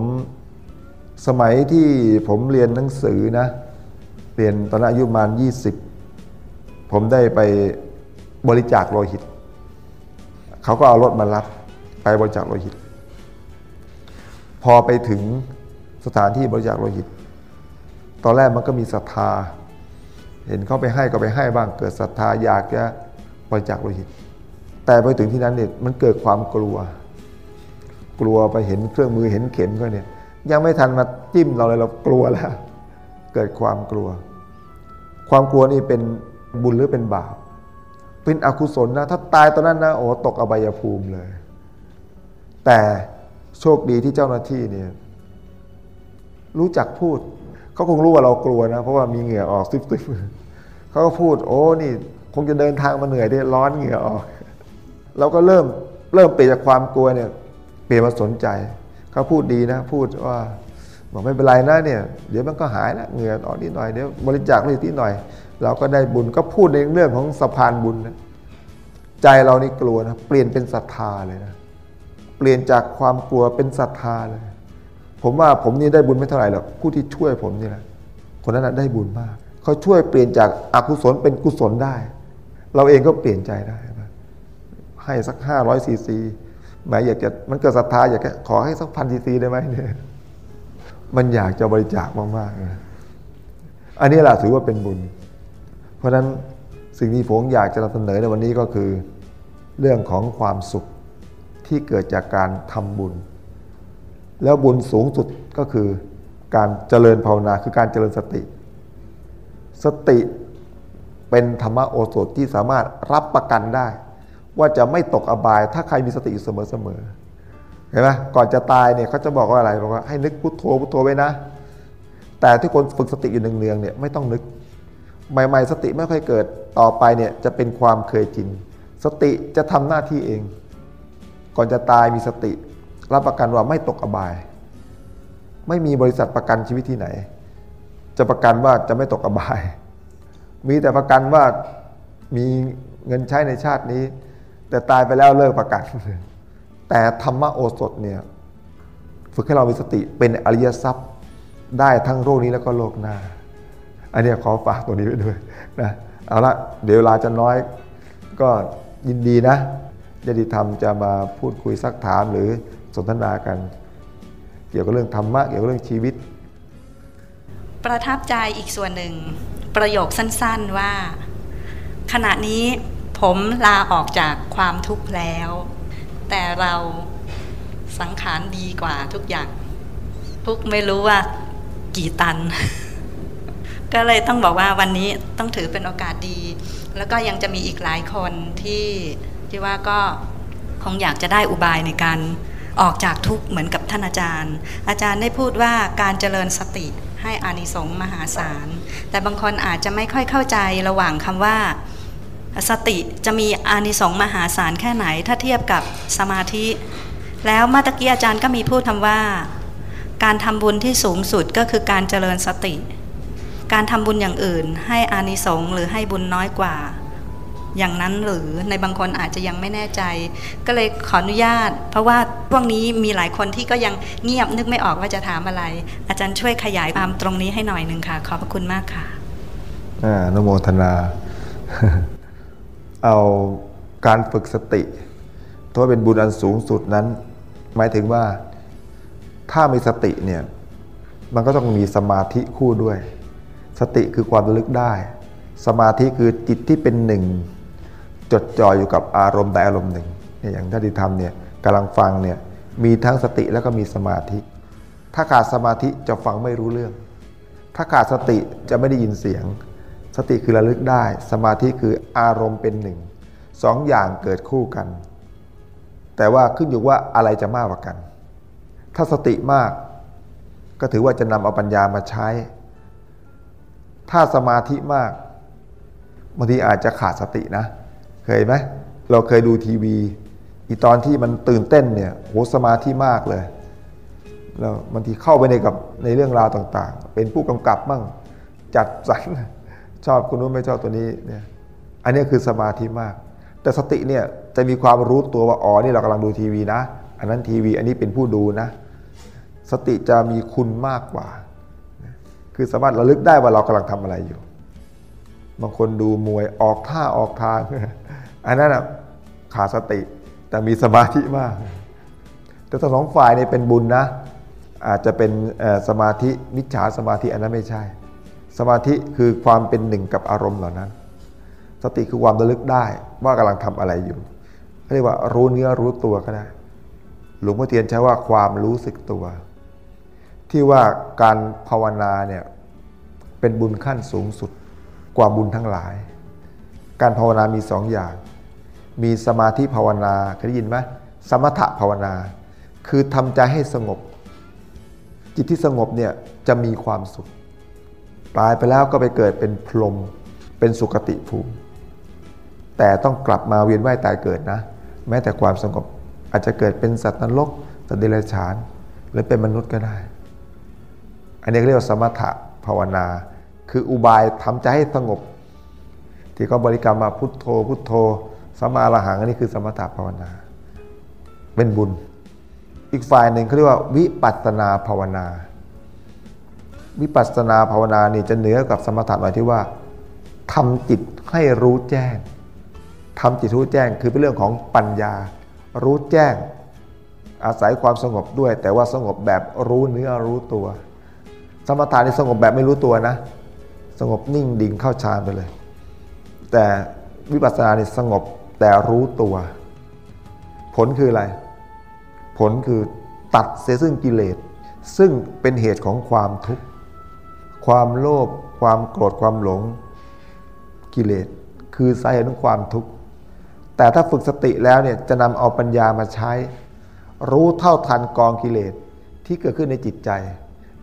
สมัยที่ผมเรียนหนังสือนะ เรียนตอนอายุประมาณยี่สิบผมได้ไปบริจาคโลหิต เขาก็เอารถมารับไปบริจาคโลหิต พอไปถึงสถานที่บริจาคโลหิต ตอนแรกมันก็มีศรัทธา เห็นเขาไปให้ก็ไปให้บ้าง เกิดศรัทธาอยากจะบริจาคโลหิต แต่ไปถึงที่นั้นเนี่ยมันเกิดความกลัว กลัวไปเห็นเครื่องมือเห็นเข็มก็เนี่ยยังไม่ทันมาจิ้มเราเลยเรากลัวแล้วเกิดความกลัว ความกลัวนี่เป็นบุญหรือเป็นบาป เป็นอกุศลนะ ถ้าตายตอนนั้นนะโอ้ตกอบายภูมิเลย แต่โชคดีที่เจ้าหน้าที่เนี่ยรู้จักพูดเขาคงรู้ว่าเรากลัวนะ เพราะว่ามีเหงื่อออกซิบซิบเขาก็พูด โอ้นี่ คงจะเดินทางมาเหนื่อยได้ร้อนเหงื่อออก เราก็เริ่มเริ่มเปลี่ยนจากความกลัวเนี่ยเปลี่ยนมาสนใจเขาพูดดีนะ พูดว่าบอกไม่เป็นไรนะเนี่ยเดี๋ยวมันก็หายแล้วเหงื่อออกนิดหน่อยเดี๋ยวบริจาคนิดหน่อย เราก็ได้บุญก็พูดในเรื่องของสะพานบุญนะใจเรานี่กลัวนะเปลี่ยนเป็นศรัทธาเลยนะเปลี่ยนจากความกลัวเป็นศรัทธาเลย ผมว่าผมนี่ได้บุญไม่เท่าไหร่หรอกผู้ที่ช่วยผมนี่แหละคนนั้นได้บุญมากเขาช่วยเปลี่ยนจากอากุศลเป็นกุศลได้ เราเองก็เปลี่ยนใจได้ ให้สักห้าร้อยซีซีหมายอยากจะมันเกิดศรัทธาอยากจะขอให้สักพันซีซีได้ไหมเนี่ยมันอยากจะบริจาคมากๆนะอันนี้แหละถือว่าเป็นบุญ เพราะฉะนั้นสิ่งที่ผมอยากจะนำเสนอในวันนี้ก็คือ เรื่องของความสุขที่เกิดจากการทำบุญ แล้วบุญสูงสุดก็คือการเจริญภาวนาคือการเจริญสติ สติเป็นธรรมโอสถที่สามารถรับประกันได้ ว่าจะไม่ตกอบาย ถ้าใครมีสติอยู่เสมอๆเห็นไหมก่อนจะตายเนี่ยเขาจะบอกว่าอะไรบอกว่าให้นึกพุทโธพุทโธไว้นะ แต่ที่คนฝึกสติอยู่เนืองๆเนี่ยไม่ต้องนึก ใหม่ ๆ สติไม่ค่อยเกิดต่อไปเนี่ยจะเป็นความเคยชินสติจะทำหน้าที่เอง ก่อนจะตายมีสติ รับประกันว่าไม่ตกอบาย ไม่มีบริษัทประกันชีวิตที่ไหน จะประกันว่าจะไม่ตกอบาย มีแต่ประกันว่ามีเงินใช้ในชาตินี้ แต่ตายไปแล้วเลิกประกัน แต่ธรรมโอสถเนี่ยฝึกให้เรามีสติเป็นอริยทรัพย์ได้ทั้งโลกนี้แล้วก็โลกหน้า อันนี้ขอฝากตัวนี้ไว้ด้วยนะเอาละเดี๋ยวเวลาจะน้อยก็ยินดีนะญาติธรรมจะมาพูดคุยซักถามหรือสนทนากัน เกี่ยวกับเรื่องธรรมะเกี่ยวกับเรื่องชีวิต ประทับใจอีกส่วนหนึ่ง ประโยคสั้น ๆว่า ขณะนี้ ผมลาออกจากความทุกข์แล้ว แต่เราสังขารดีกว่าทุกอย่าง ทุกไม่รู้ว่ากี่ตัน ก็เลยต้องบอกว่าวันนี้ต้องถือเป็นโอกาสดี แล้วก็ยังจะมีอีกหลายคนที่ที่ว่าก็คงอยากจะได้อุบายในการออกจากทุกข์เหมือนกับท่านอาจารย์ อาจารย์ได้พูดว่าการเจริญสติให้อานิสงส์มหาศาล แต่บางคนอาจจะไม่ค่อยเข้าใจระหว่างคำว่า สติจะมีอานิสงส์มหาศาลแค่ไหน ถ้าเทียบกับสมาธิ แล้วเมื่อตะกี้อาจารย์ก็มีพูดคำว่า การทำบุญที่สูงสุดก็คือการเจริญสติ การทำบุญอย่างอื่น ให้อานิสงส์หรือให้บุญน้อยกว่า อย่างนั้นหรือในบางคนอาจจะยังไม่แน่ใจ ก็เลยขออนุญาต เพราะว่าพวกนี้มีหลายคนที่ก็ยังเงียบนึกไม่ออกว่าจะถามอะไร อาจารย์ช่วยขยายความตรงนี้ให้หน่อยหนึ่งค่ะ ขอบพระคุณมากค่ะอ่านโมทนา เอาการฝึกสติถือว่าเป็นบุญอันสูงสุดนั้น หมายถึงว่าถ้ามีสติเนี่ยมันก็ต้องมีสมาธิคู่ด้วย สติคือความระลึกได้ สมาธิคือจิตที่เป็นหนึ่ง จดจ่ออยู่กับอารมณ์ใดอารมณ์หนึ่งเนี่ยอย่างท่านที่ทำเนี่ยกำลังฟังเนี่ยมีทั้งสติแล้วก็มีสมาธิ ถ้าขาดสมาธิจะฟังไม่รู้เรื่อง ถ้าขาดสติจะไม่ได้ยินเสียง สติคือระลึกได้ สมาธิคืออารมณ์เป็นหนึ่งสองอย่างเกิดคู่กัน แต่ว่าขึ้นอยู่ว่าอะไรจะมากกว่ากัน ถ้าสติมาก ก็ถือว่าจะนำเอาปัญญามาใช้ ถ้าสมาธิมากบางทีอาจจะขาดสตินะ เคยไหมเราเคยดูทีวี อีตอนที่มันตื่นเต้นเนี่ยโหสมาธิมากเลยแล้วบางทีเข้าไปในกับในเรื่องราวต่างๆ เป็นผู้กำกับมั่งจัดสรร ชอบคนนู้นไม่ชอบตัวนี้เนี่ยอันนี้คือสมาธิมาก แต่สติเนี่ยจะมีความรู้ตัวว่าอ๋อนี่เรากำลังดูทีวีนะ อันนั้นทีวีอันนี้เป็นผู้ดูนะ สติจะมีคุณมากกว่า คือสามารถระลึกได้ว่าเรากำลังทำอะไรอยู่ บางคนดูมวยออกท่าออกทาง อันนั้นขาดสติแต่มีสมาธิมาก แต่ทั้งสองฝ่ายเนี่ยเป็นบุญนะ อาจจะเป็นสมาธิมิจฉาสมาธิอันนั้นไม่ใช่ สมาธิคือความเป็นหนึ่งกับอารมณ์เหล่านั้น สติคือความระลึกได้ว่ากำลังทำอะไรอยู่เขาเรียกว่ารู้เนื้อรู้ตัวก็ได้ หลวงพ่อเทียนใช้ว่าความรู้สึกตัว ที่ว่าการภาวนาเนี่ยเป็นบุญขั้นสูงสุดกว่าบุญทั้งหลาย การภาวนามีสองอย่าง มีสมาธิภาวนาเคยได้ยินไหมสมถะภาวนา คือทำใจให้สงบ จิตที่สงบเนี่ยจะมีความสุข ตายไปแล้วก็ไปเกิดเป็นพรหมเป็นสุคติภูมิ แต่ต้องกลับมาเวียนว่ายตายเกิดนะ แม้แต่ความสงบอาจจะเกิดเป็นสัตว์นรกสัตว์เดรัจฉาน หรือเป็นมนุษย์ก็ได้ อันนี้เรียกว่าสมถะภาวนา คืออุบายทำใจให้สงบ ที่เขาบริกรรมมาพุทโธ พุทโธสมาอรหังอันนี้คือสมถะภาวนา เป็นบุญ อีกฝ่ายหนึ่งเขาเรียกว่าวิปัสนาภาวนา วิปัสสนาภาวนานี่จะเหนือกับสมถะหน่อยที่ว่าทำจิตให้รู้แจ้งทำจิตรู้แจ้งคือเป็นเรื่องของปัญญา รู้แจ้ง อาศัยความสงบด้วย แต่ว่าสงบแบบรู้เนื้อรู้ตัว สมถะนี่สงบแบบไม่รู้ตัวนะ สงบนิ่งดิ่งเข้าฌานไปเลย แต่วิปัสสนานี่สงบแต่รู้ตัว ผลคืออะไร ผลคือตัดเสียซึ่งกิเลสซึ่งเป็นเหตุของความทุกข์ ความโลภความโกรธความหลงกิเลส คือสาเหตุของความทุกข์แต่ถ้าฝึกสติแล้วเนี่ยจะนำเอาปัญญามาใช้ รู้เท่าทันกองกิเลสที่เกิดขึ้นในจิตใจ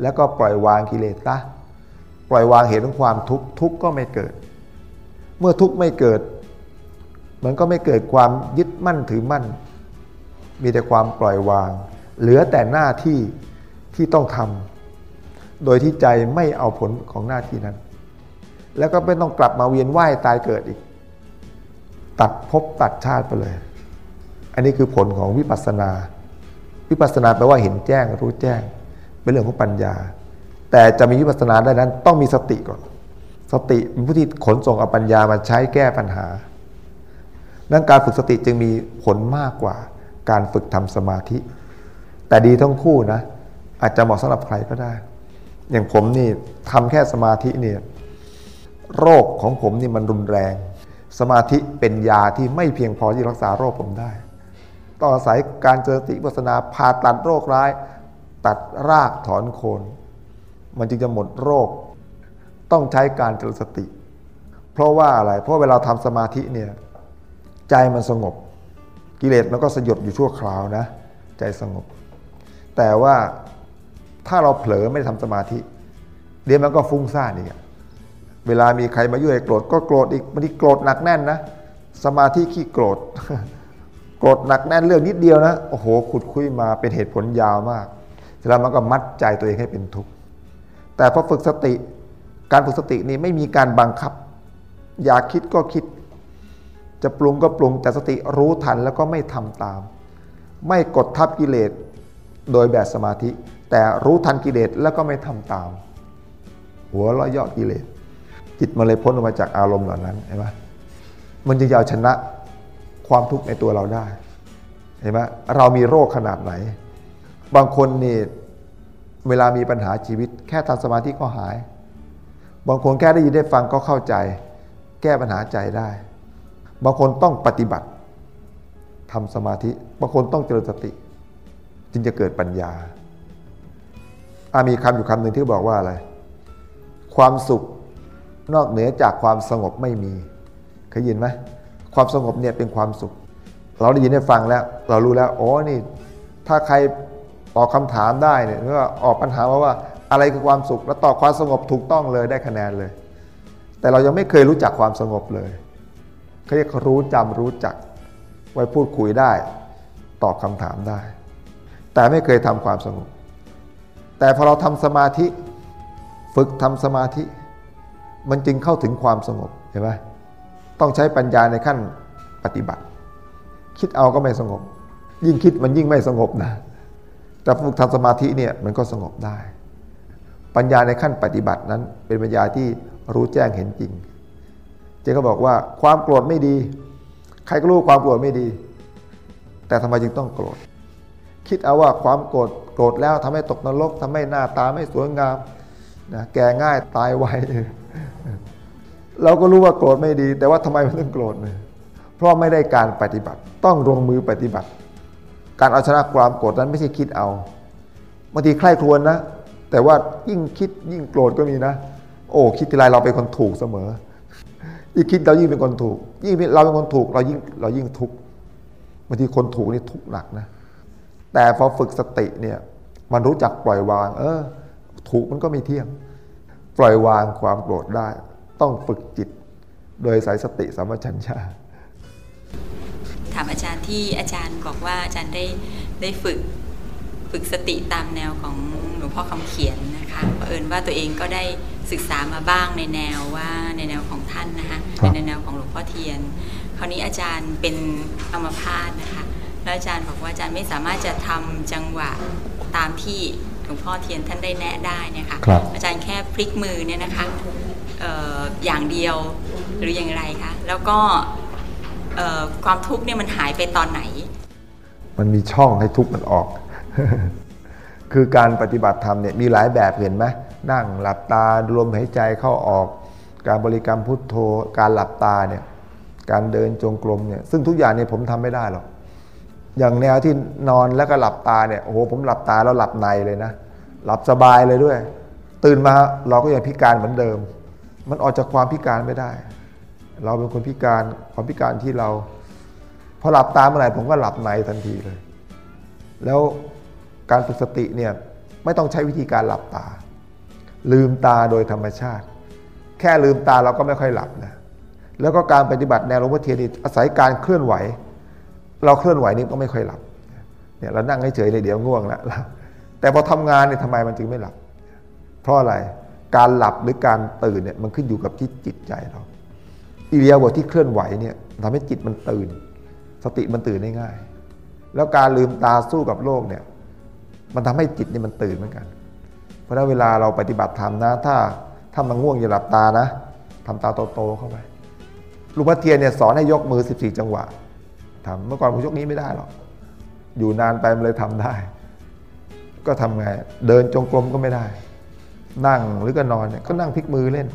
แล้วก็ปล่อยวางกิเลสซะปล่อยวางเหตุของความทุกข์ทุกข์ก็ไม่เกิด เมื่อทุกข์ไม่เกิด มันก็ไม่เกิดความยึดมั่นถือมั่น มีแต่ความปล่อยวาง เหลือแต่หน้าที่ที่ต้องทำ โดยที่ใจไม่เอาผลของหน้าที่นั้น แล้วก็ไม่ต้องกลับมาเวียนว่ายตายเกิดอีก ตัดภพตัดชาติไปเลย อันนี้คือผลของวิปัสสนา วิปัสสนาแปลว่าเห็นแจ้งรู้แจ้ง เป็นเรื่องของปัญญา แต่จะมีวิปัสสนาได้นั้น ต้องมีสติก่อน สติเป็นผู้ที่ขนส่งเอาปัญญามาใช้แก้ปัญหาดังการฝึกสติจึงมีผลมากกว่าการฝึกทำสมาธิ แต่ดีทั้งคู่นะ อาจจะเหมาะสำหรับใครก็ได้ อย่างผมนี่ทำแค่สมาธิเนี่ยโรคของผมนี่มันรุนแรง สมาธิเป็นยาที่ไม่เพียงพอที่รักษาโรคผมได้ ต้องอาศัยการเจริญสติปัสนาผ่าตัดโรคร้าย ตัดรากถอนโคน มันจึงจะหมดโรค ต้องใช้การเจริญสติ เพราะว่าอะไร เพราะเวลาทำสมาธิเนี่ยใจมันสงบ กิเลสมันก็สยบอยู่ชั่วคราวนะ ใจสงบ แต่ว่า ถ้าเราเผลอไม่ได้ทำสมาธิเดี๋ยวมันก็ฟุ้งซ่านอีกเวลามีใครมายุ่ยโกรธก็โกรธอีกบางทีโกรธหนักแน่นนะ สมาธิขี้โกรธ โกรธหนักแน่นเรื่องนิดเดียวนะ โอ้โห ขุดคุยมาเป็นเหตุผลยาวมากเสร็จแล้วมันก็มัดใจตัวเองให้เป็นทุกข์ แต่พอฝึกสติ การฝึกสตินี้ไม่มีการบังคับ อยากคิดก็คิด จะปรุงก็ปรุงแต่สติรู้ทันแล้วก็ไม่ทำตาม ไม่กดทับกิเลสโดยแบบสมาธิ แต่รู้ทันกิเลสแล้วก็ไม่ทำตาม หัวเราะเยาะกิเลสจิตมันเลยพ้นออกมาจากอารมณ์เหล่านั้นเห็นไหมมันจะยาวชนะความทุกข์ในตัวเราได้เห็นไหมเรามีโรคขนาดไหน บางคนนี่เวลามีปัญหาชีวิต แค่ทำสมาธิก็หาย บางคนแค่ได้ยินได้ฟังก็เข้าใจ แก้ปัญหาใจได้ บางคนต้องปฏิบัติทำสมาธิ บางคนต้องเจริญสติ จึงจะเกิดปัญญา มีคำอยู่คำหนึ่งที่บอกว่าอะไร ความสุขนอกเหนือจากความสงบไม่มี เคยยินไหมความสงบเนี่ยเป็นความสุข เราได้ยินได้ฟังแล้ว เรารู้แล้วโอ้นี่ ถ้าใครตอบคาถามได้เนี่ยหรือว่าออกปัญหาว่าว่าอะไรคือความสุข แล้วตอบความสงบถูกต้องเลยได้คะแนนเลย แต่เรายังไม่เคยรู้จักความสงบเลยเขาเรียกรู้จำรู้จัก ไว้พูดคุยได้ ตอบคำถามได้ แต่ไม่เคยทำความสงบ แต่พอเราทำสมาธิ ฝึกทำสมาธิ มันจึงเข้าถึงความสงบเห็นไหมต้องใช้ปัญญาในขั้นปฏิบัติ คิดเอาก็ไม่สงบ ยิ่งคิดมันยิ่งไม่สงบนะแต่ฝึกทำสมาธิเนี่ยมันก็สงบได้ ปัญญาในขั้นปฏิบัตินั้น เป็นปัญญาที่รู้แจ้งเห็นจริงเจ๊ก็บอกว่าความโกรธไม่ดี ใครก็รู้ความโกรธไม่ดี แต่ทำไมจึงต้องโกรธ คิดเอาว่าความโกรธโกรธแล้วทำให้ตกนรกทำให้หน้าตาไม่สวยงามนะแก่ง่ายตายไวเราก็รู้ว่าโกรธไม่ดี แต่ว่าทำไมมันต้องโกรธเลยเพราะไม่ได้การปฏิบัติ ต้องลงมือปฏิบัติ การเอาชนะความโกรธนั้นไม่ใช่คิดเอาบางทีใคร่ครวญนะ แต่ว่ายิ่งคิดยิ่งโกรธก็มีนะ โอ้คิดทีไรเราเป็นคนถูกเสมอ ยิ่งคิดเรายิ่งเป็นคนถูก ยิ่งเราเป็นคนถูกเรายิ่งเรายิ่งทุกข์บางทีคนถูกนี่ทุกข์หนักนะ แต่พอฝึกสติเนี่ยมันรู้จักปล่อยวาง เออ ถูกมันก็ไม่เที่ยง ปล่อยวางความโกรธได้ ต้องฝึกจิต โดยสายสติสัมปชัญญะถามอาจารย์ที่อาจารย์บอกว่าอาจารย์ได้ได้ฝึกฝึกสติตามแนวของหลวงพ่อคำเขียนนะคะเผอิญว่าตัวเองก็ได้ศึกษามาบ้างในแนวว่าในแนวของท่านนะคะในแนวของหลวงพ่อเทียน คราวนี้อาจารย์เป็นอัมพาตนะคะ แล้วอาจารย์บอกว่าอาจารย์ไม่สามารถจะทำจังหวะตามที่หลวงพ่อเทียนท่านได้แนะได้เนี่ยค่ะครับอาจารย์แค่พลิกมือเนี่ยนะคะเอ่ออย่างเดียวหรืออย่างไรคะแล้วก็เอ่อความทุกข์เนี่ยมันหายไปตอนไหน มันมีช่องให้ทุกข์มันออก คือการปฏิบัติธรรมเนี่ยมีหลายแบบเห็นไหมนั่งหลับตาลมหายใจเข้าออก การบริกรรมพุทโธ การหลับตาเนี่ยการเดินจงกรมเนี่ยซึ่งทุกอย่างเนี่ยผมทำไม่ได้หรอก อย่างแนวที่นอนแล้วก็หลับตาเนี่ยโอ้โหผมหลับตาแล้วหลับในเลยนะ หลับสบายเลยด้วย ตื่นมาเราก็ยังพิการเหมือนเดิม มันออกจากความพิการไม่ได้ เราเป็นคนพิการความพิการที่เราพอหลับตาเมื่อไหร่ผมก็หลับในทันทีเลย แล้วการฝึกสติเนี่ยไม่ต้องใช้วิธีการหลับตา ลืมตาโดยธรรมชาติ แค่ลืมตาเราก็ไม่ค่อยหลับนะแล้วก็การปฏิบัติแนวหลวงพ่อเทียนนี่อาศัยการเคลื่อนไหว เราเคลื่อนไหวนี่ก็ไม่ค่อยหลับเนี่ยเรานั่งเฉยๆเลยเดี๋ยวง่วงแล้วแต่พอทำงานเนี่ยทำไมมันจึงไม่หลับ เพราะอะไรการหลับหรือการตื่นเนี่ยมันขึ้นอยู่กับที่จิตใจเราอิริยาบถที่เคลื่อนไหวเนี่ยทำให้จิตมันตื่น สติมันตื่นได้ง่าย แล้วการลืมตาสู้กับโลกเนี่ยมันทำให้จิตนี่มันตื่นเหมือนกัน เพราะฉะนั้นเวลาเราปฏิบัติธรรมนะ ถ้าถ้ามันง่วงอย่าหลับตานะทำตาโตๆเข้าไปหลุงพ่อเทียนเนี่ยสอนให้ยกมือ 14 จังหวะ ทำเมื่อก่อนผมยกนี้ไม่ได้หรอกอยู่นานไปมันเลยทำได้ ก็ทำไงเดินจงกรมก็ไม่ได้ นั่งหรือก็นอนเนี่ยก็นั่งพลิกมือเล่น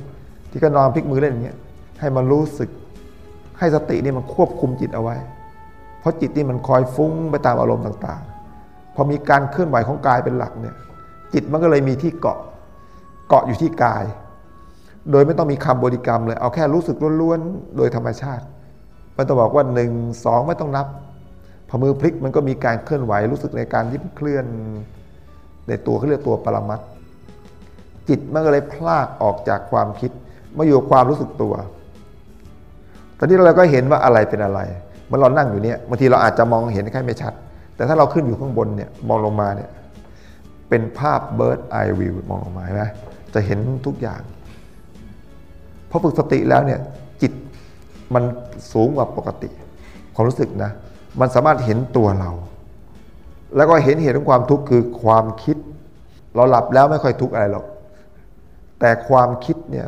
ที่ก็นอนพลิกมือเล่นอย่างเงี้ยให้มันรู้สึก ให้สตินี่มันควบคุมจิตเอาไว้ เพราะจิตนี่มันคอยฟุ้งไปตามอารมณ์ต่างๆ พอมีการเคลื่อนไหวของกายเป็นหลักเนี่ย จิตมันก็เลยมีที่เกาะเกาะอยู่ที่กาย โดยไม่ต้องมีคำบริกรรมเลย เอาแค่รู้สึกล้วนๆโดยธรรมชาติ มันต้องบอกว่าหนึ่งสองไม่ต้องนับ พอมือพลิกมันก็มีการเคลื่อนไหวรู้สึกในการที่เคลื่อนในตัวเขาเรียกตัวปรมัตจิตมันก็เลยพลากออกจากความคิดมาอยู่ความรู้สึกตัว ตอนนี้เราก็เห็นว่าอะไรเป็นอะไรเมื่อเรานั่งอยู่เนี่ยบางทีเราอาจจะมองเห็นแค่ไม่ชัด แต่ถ้าเราขึ้นอยู่ข้างบนเนี่ยมองลงมาเนี่ยเป็นภาพ bird eye view มองลงมาเห็นไหมจะเห็นทุกอย่างพอฝึกสติแล้วเนี่ย มันสูงกว่าปกติ ความรู้สึกนะ มันสามารถเห็นตัวเรา แล้วก็เห็นเหตุของความทุกข์คือความคิด เราหลับแล้วไม่ค่อยทุกข์อะไรหรอก แต่ความคิดเนี่ย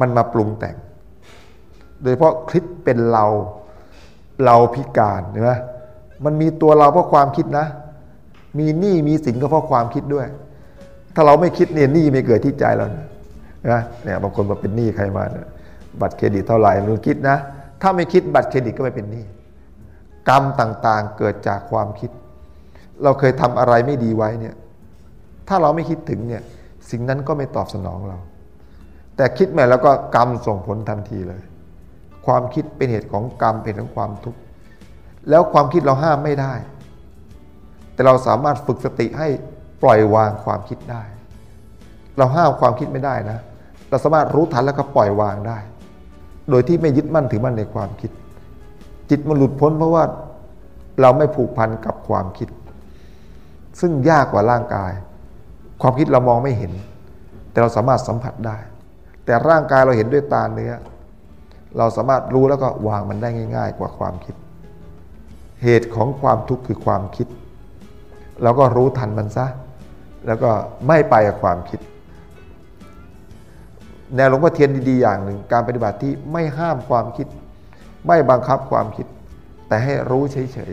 มันมาปรุงแต่ง โดยเฉพาะคิดเป็นเราเราพิการเห็นไหมมันมีตัวเราเพราะความคิดนะ มีหนี้มีสินก็เพราะความคิดด้วย ถ้าเราไม่คิดเนี่ยหนี้ไม่เกิดที่ใจเรานะนะเนี่ยบางคนมาเป็นหนี้ใครมาเนี่ย บัตรเครดิตเท่าไหร่มันคิดนะ ถ้าไม่คิดบัตรเครดิตก็ไม่เป็นหนี้กรรมต่างๆเกิดจากความคิด เราเคยทำอะไรไม่ดีไว้เนี่ยถ้าเราไม่คิดถึงเนี่ยสิ่งนั้นก็ไม่ตอบสนองเรา แต่คิดใหม่แล้วก็กรรมส่งผลทันทีเลย ความคิดเป็นเหตุของกรรมเป็นของความทุกข์แล้วความคิดเราห้ามไม่ได้ แต่เราสามารถฝึกสติให้ปล่อยวางความคิดได้ เราห้ามความคิดไม่ได้นะ เราสามารถรู้ทันแล้วก็ปล่อยวางได้ โดยที่ไม่ยึดมั่นถือมั่นในความคิด จิตมันหลุดพ้นเพราะว่าเราไม่ผูกพันกับความคิด ซึ่งยากกว่าร่างกาย ความคิดเรามองไม่เห็น แต่เราสามารถสัมผัสได้ แต่ร่างกายเราเห็นด้วยตาเนื้อ เราสามารถรู้แล้วก็วางมันได้ง่าย ๆ กว่าความคิด เหตุของความทุกข์คือความคิดเราก็รู้ทันมันซะ แล้วก็ไม่ไปกับความคิด แนวหลวงพ่อเทียนดีๆอย่างหนึ่ง การปฏิบัติที่ไม่ห้ามความคิด ไม่บังคับความคิด แต่ให้รู้เฉย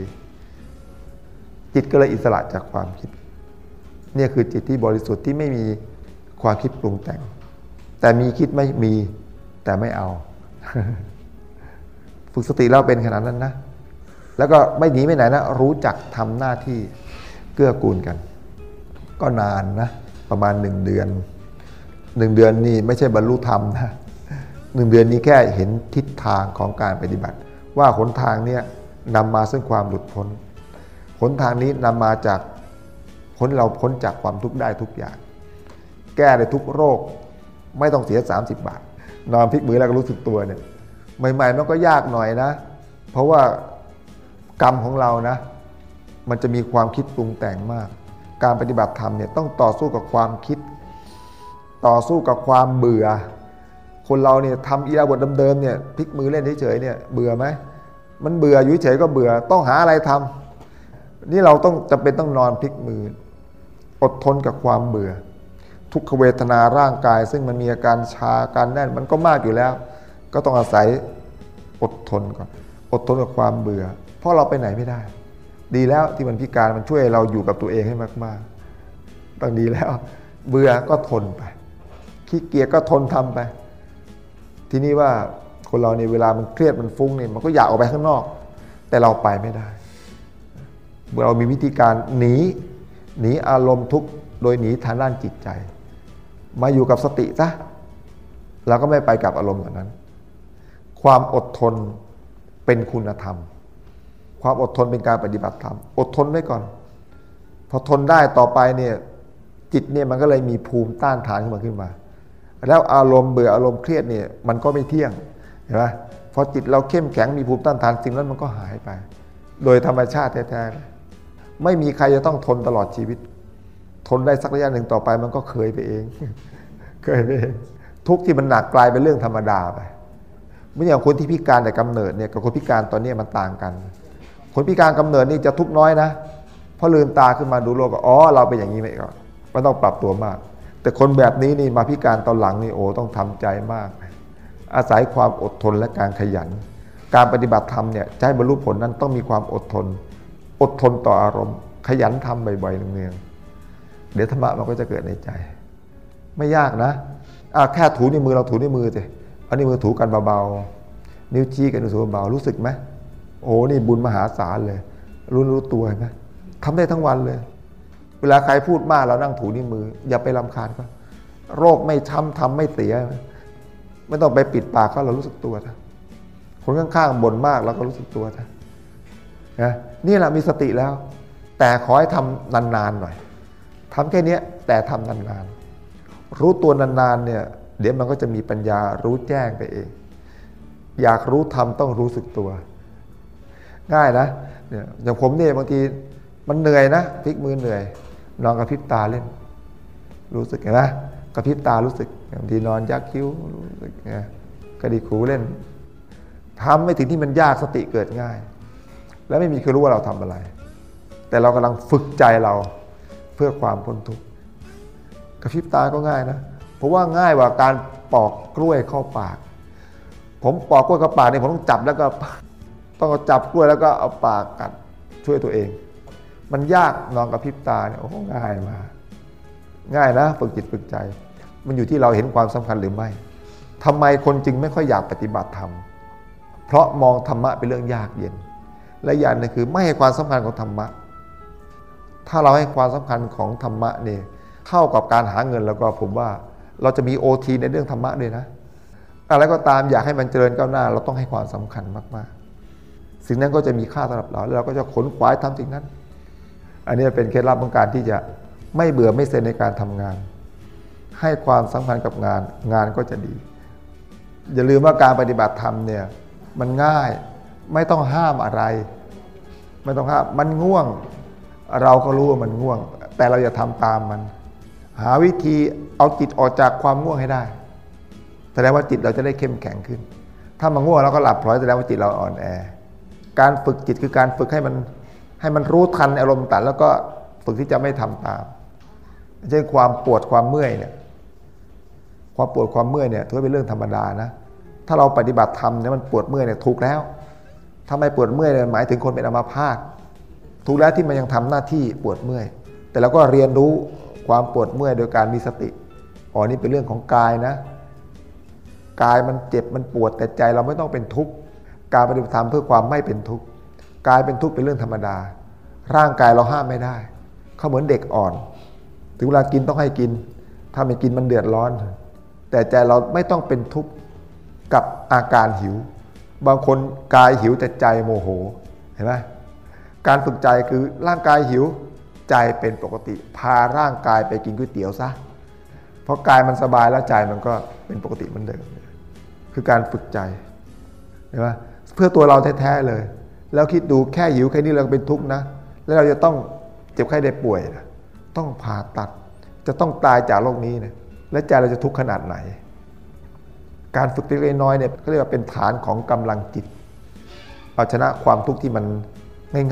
ๆจิตก็เลยอิสระจากความคิดเนี่ยคือจิตที่บริสุทธิ์ที่ไม่มีความคิดปรุงแต่ง แต่มีคิดไม่มีแต่ไม่เอา ฝึกสติแล้วเป็นขนาดนั้นนะ แล้วก็ไม่หนีไม่ไหนนะ รู้จักทำหน้าที่เกื้อกูลกัน ก็นานนะ ประมาณหนึ่งเดือน หนึ่งเดือนนี่ไม่ใช่บรรลุธรรมนะหนึ่งเดือนนี้แค่เห็นทิศทางของการปฏิบัติ ว่าหนทางเนี่ยนำมาซึ่งความหลุดพ้นหนทางนี้นำมาจากพ้นเราพ้นจากความทุกข์ได้ทุกอย่าง แก้ได้ทุกโรคไม่ต้องเสีย 30 บาท นอนพลิกมือแล้วก็รู้สึกตัวเนี่ยใหม่ๆมันก็ยากหน่อยนะ เพราะว่ากรรมของเรานะ มันจะมีความคิดปรุงแต่งมาก การปฏิบัติธรรมเนี่ยต้องต่อสู้กับความคิด ต่อสู้กับความเบื่อ คนเราเนี่ยทำอีราบทเดิมๆเนี่ยพลิกมือเล่นเฉยๆเนี่ยเบื่อไหมมันเบื่ออยู่เฉยก็เบื่อต้องหาอะไรทำนี่เราต้องจะเป็นต้องนอนพลิกมือ อดทนกับความเบื่อ ทุกขเวทนาร่างกาย ซึ่งมันมีอาการชาการแน่นมันก็มากอยู่แล้ว ก็ต้องอาศัยอดทนก่อนอดทนกับความเบื่อ เพราะเราไปไหนไม่ได้ ดีแล้วที่มันพิการมันช่วยเราอยู่กับตัวเองให้มากๆต้องดีแล้ว เบื่อก็ทนไป ขี้เกียจก็ทนทำไป ทีนี้ว่าคนเราในเวลามันเครียดมันฟุ้งเนี่ยมันก็อยากออกไปข้างนอก แต่เราไปไม่ได้เรามีวิธีการหนีหนีอารมณ์ทุกข์โดยหนีทางด้านจิตใจ มาอยู่กับสติซะเราก็ไม่ไปกับอารมณ์เหล่านั้น ความอดทนเป็นคุณธรรม ความอดทนเป็นการปฏิบัติธรรม อดทนไว้ก่อน พอทนได้ต่อไปเนี่ยจิตเนี่ยมันก็เลยมีภูมิต้านทานขึ้นมาขึ้นมา แล้วอารมณ์เบื่ออารมณ์เครียดเนี่ยมันก็ไม่เที่ยงเห็นไหมพอจิตเราเข้มแข็งมีภูมิต้านทานสิ่งนั้นมันก็หายไป โดยธรรมชาติแท้ๆไม่มีใครจะต้องทนตลอดชีวิต ทนได้สักระยะหนึ่งต่อไปมันก็เคยไปเอง เคยไปเองทุกที่มันหนักกลายเป็นเรื่องธรรมดาไปไม่อย่างคนที่พิการแต่กำเนิดเนี่ยกับคนพิการตอนนี้มันต่างกัน คนพิการกำเนิดนี่จะทุกน้อยนะพอลืมตาขึ้นมาดูโลกก็อ๋อเราเป็นอย่างนี้ไหมก็มันต้องปรับตัวมาก แต่คนแบบนี้นี่มาพิการตอนหลังนี่โอ้ต้องทำใจมาก อาศัยความอดทนและการขยัน การปฏิบัติธรรมเนี่ยจะให้บรรลุผลนั้นต้องมีความอดทน อดทนต่ออารมณ์ ขยันทำบ่อยๆเนืองๆเดี๋ยวธรรมะมันก็จะเกิดในใจ ไม่ยากนะอะแค่ถูในมือเราถูในมือสิเอานิ้วมือถูกันเบาๆนิ้วชี้กันนิ้วถูเบาๆรู้สึกไหมโอ้นี่บุญมหาศาลเลย รู้รู้ตัวไหมทำได้ทั้งวันเลย เวลาใครพูดมากเรานั่งถูนิ้วมือ อย่าไปรำคาญเขาโรคไม่ช้ำทำไม่เสีย ไม่ต้องไปปิดปากเขาเรารู้สึกตัวนะคนข้างๆบ่นมากเราก็รู้สึกตัวนะนะนี่แหละมีสติแล้ว แต่ขอให้ทำนานๆหน่อยทำแค่นี้แต่ทำนานๆรู้ตัวนานๆเนี่ยเดี๋ยวมันก็จะมีปัญญารู้แจ้งไปเอง อยากรู้ทำต้องรู้สึกตัว ง่ายนะเนี่ยอย่างผมเนี่ยบางทีมันเหนื่อยนะพลิกมือเหนื่อย นอนกระพริบตาเล่น รู้สึกเห็นไหมกระพริบตารู้สึกบางทีนอนยักคิ้วรู้สึกไงกระดิกหูเล่นทำไม่ถึงที่มันยากสติเกิดง่าย แล้วไม่มีใครรู้ว่าเราทำอะไร แต่เรากำลังฝึกใจเราเพื่อความพ้นทุกข์กระพริบตาก็ง่ายนะเพราะว่าง่ายกว่าการปอกกล้วยเข้าปาก ผมปอกกล้วยเข้าปากเนี่ยผมต้องจับแล้วก็ต้องจับกล้วยแล้วก็เอาปากกัดช่วยตัวเอง มันยากนอนกับพิบตาเนี่ยโอ้ง่ายมา ง่ายนะฝึกจิตฝึกใจ มันอยู่ที่เราเห็นความสำคัญหรือไม่ทำไมคนจึงไม่ค่อยอยากปฏิบัติธรรมเพราะมองธรรมะเป็นเรื่องยากเย็น และอย่างนึงคือไม่ให้ความสำคัญของธรรมะ ถ้าเราให้ความสำคัญของธรรมะเนี่ยเข้ากับการหาเงินแล้วก็ผมว่าเราจะมีโอทีในเรื่องธรรมะด้วยนะอะไรก็ตามอยากให้มันเจริญก้าวหน้า เราต้องให้ความสำคัญมากๆ สิ่งนั้นก็จะมีค่าสำหรับเราแล้วเราก็จะขนขวายทำสิ่งนั้น อันนี้เป็นเคล็ดลับของการที่จะไม่เบื่อไม่เซ็นในการทำงาน ให้ความสำคัญกับงานงานก็จะดี อย่าลืมว่าการปฏิบัติธรรมเนี่ยมันง่ายไม่ต้องห้ามอะไร ไม่ต้องห้ามมันง่วง เราก็รู้ว่ามันง่วง แต่เราอย่าทำตามมัน หาวิธีเอาจิตออกจากความง่วงให้ได้แสดงว่าจิตเราจะได้เข้มแข็งขึ้น ถ้ามันง่วงเราก็หลับพลอยแสดงว่าจิตเราอ่อนแอ การฝึกจิตคือการฝึกให้มัน ให้มันรู้ทันอารมณ์ตัดแล้วก็ฝึกที่จะไม่ทำตามเช่นความปวดความเมื่อยเนี่ยความปวดความเมื่อยเนี่ยถือเป็นเรื่องธรรมดานะ ถ้าเราปฏิบัติธรรมเนี่ยมันปวดเมื่อยเนี่ยถูกแล้วถ้าไม่ปวดเมื่อยเนี่ยหมายถึงคนเป็นอัมพาตถูกแล้วที่มันยังทำหน้าที่ปวดเมื่อย แต่เราก็เรียนรู้ความปวดเมื่อยโดยการมีสติอ๋อนี่เป็นเรื่องของกายนะ กายมันเจ็บมันปวดแต่ใจเราไม่ต้องเป็นทุกข์การปฏิบัติธรรมเพื่อความไม่เป็นทุกข์ กายเป็นทุกข์เป็นเรื่องธรรมดา ร่างกายเราห้ามไม่ได้ เขาเหมือนเด็กอ่อน ถึงเวลากินต้องให้กิน ถ้าไม่กินมันเดือดร้อน แต่ใจเราไม่ต้องเป็นทุกข์กับอาการหิว บางคนกายหิวแต่ใจโมโห เห็นไหมการฝึกใจคือร่างกายหิวใจเป็นปกติ พาร่างกายไปกินก๋วยเตี๋ยวซะ เพราะกายมันสบายแล้วใจมันก็เป็นปกติเหมือนเดิม คือการฝึกใจเห็นไหมเพื่อตัวเราแท้ๆเลย แล้วคิดดูแค่หิวแค่นี้เราก็เป็นทุกข์นะ แล้วเราจะต้องเจ็บไข้ได้ป่วยนะต้องผ่าตัด จะต้องตายจากโรคนี้นะและใจเราจะทุกข์ขนาดไหน การฝึกเล็กๆน้อยๆเนี่ยก็เรียกว่าเป็นฐานของกำลังจิตเอาชนะความทุกข์ที่มัน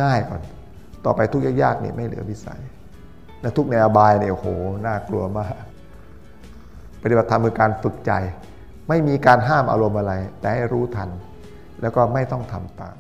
ง่ายๆก่อน ต่อไปทุกข์ยากๆเนี่ยไม่เหลือวิสัยและทุกข์ในอบายเนี่ยโอ้โหน่ากลัวมากปฏิบัติธรรมคือการฝึกใจ ไม่มีการห้ามอารมณ์อะไร แต่ให้รู้ทัน แล้วก็ไม่ต้องทำตาม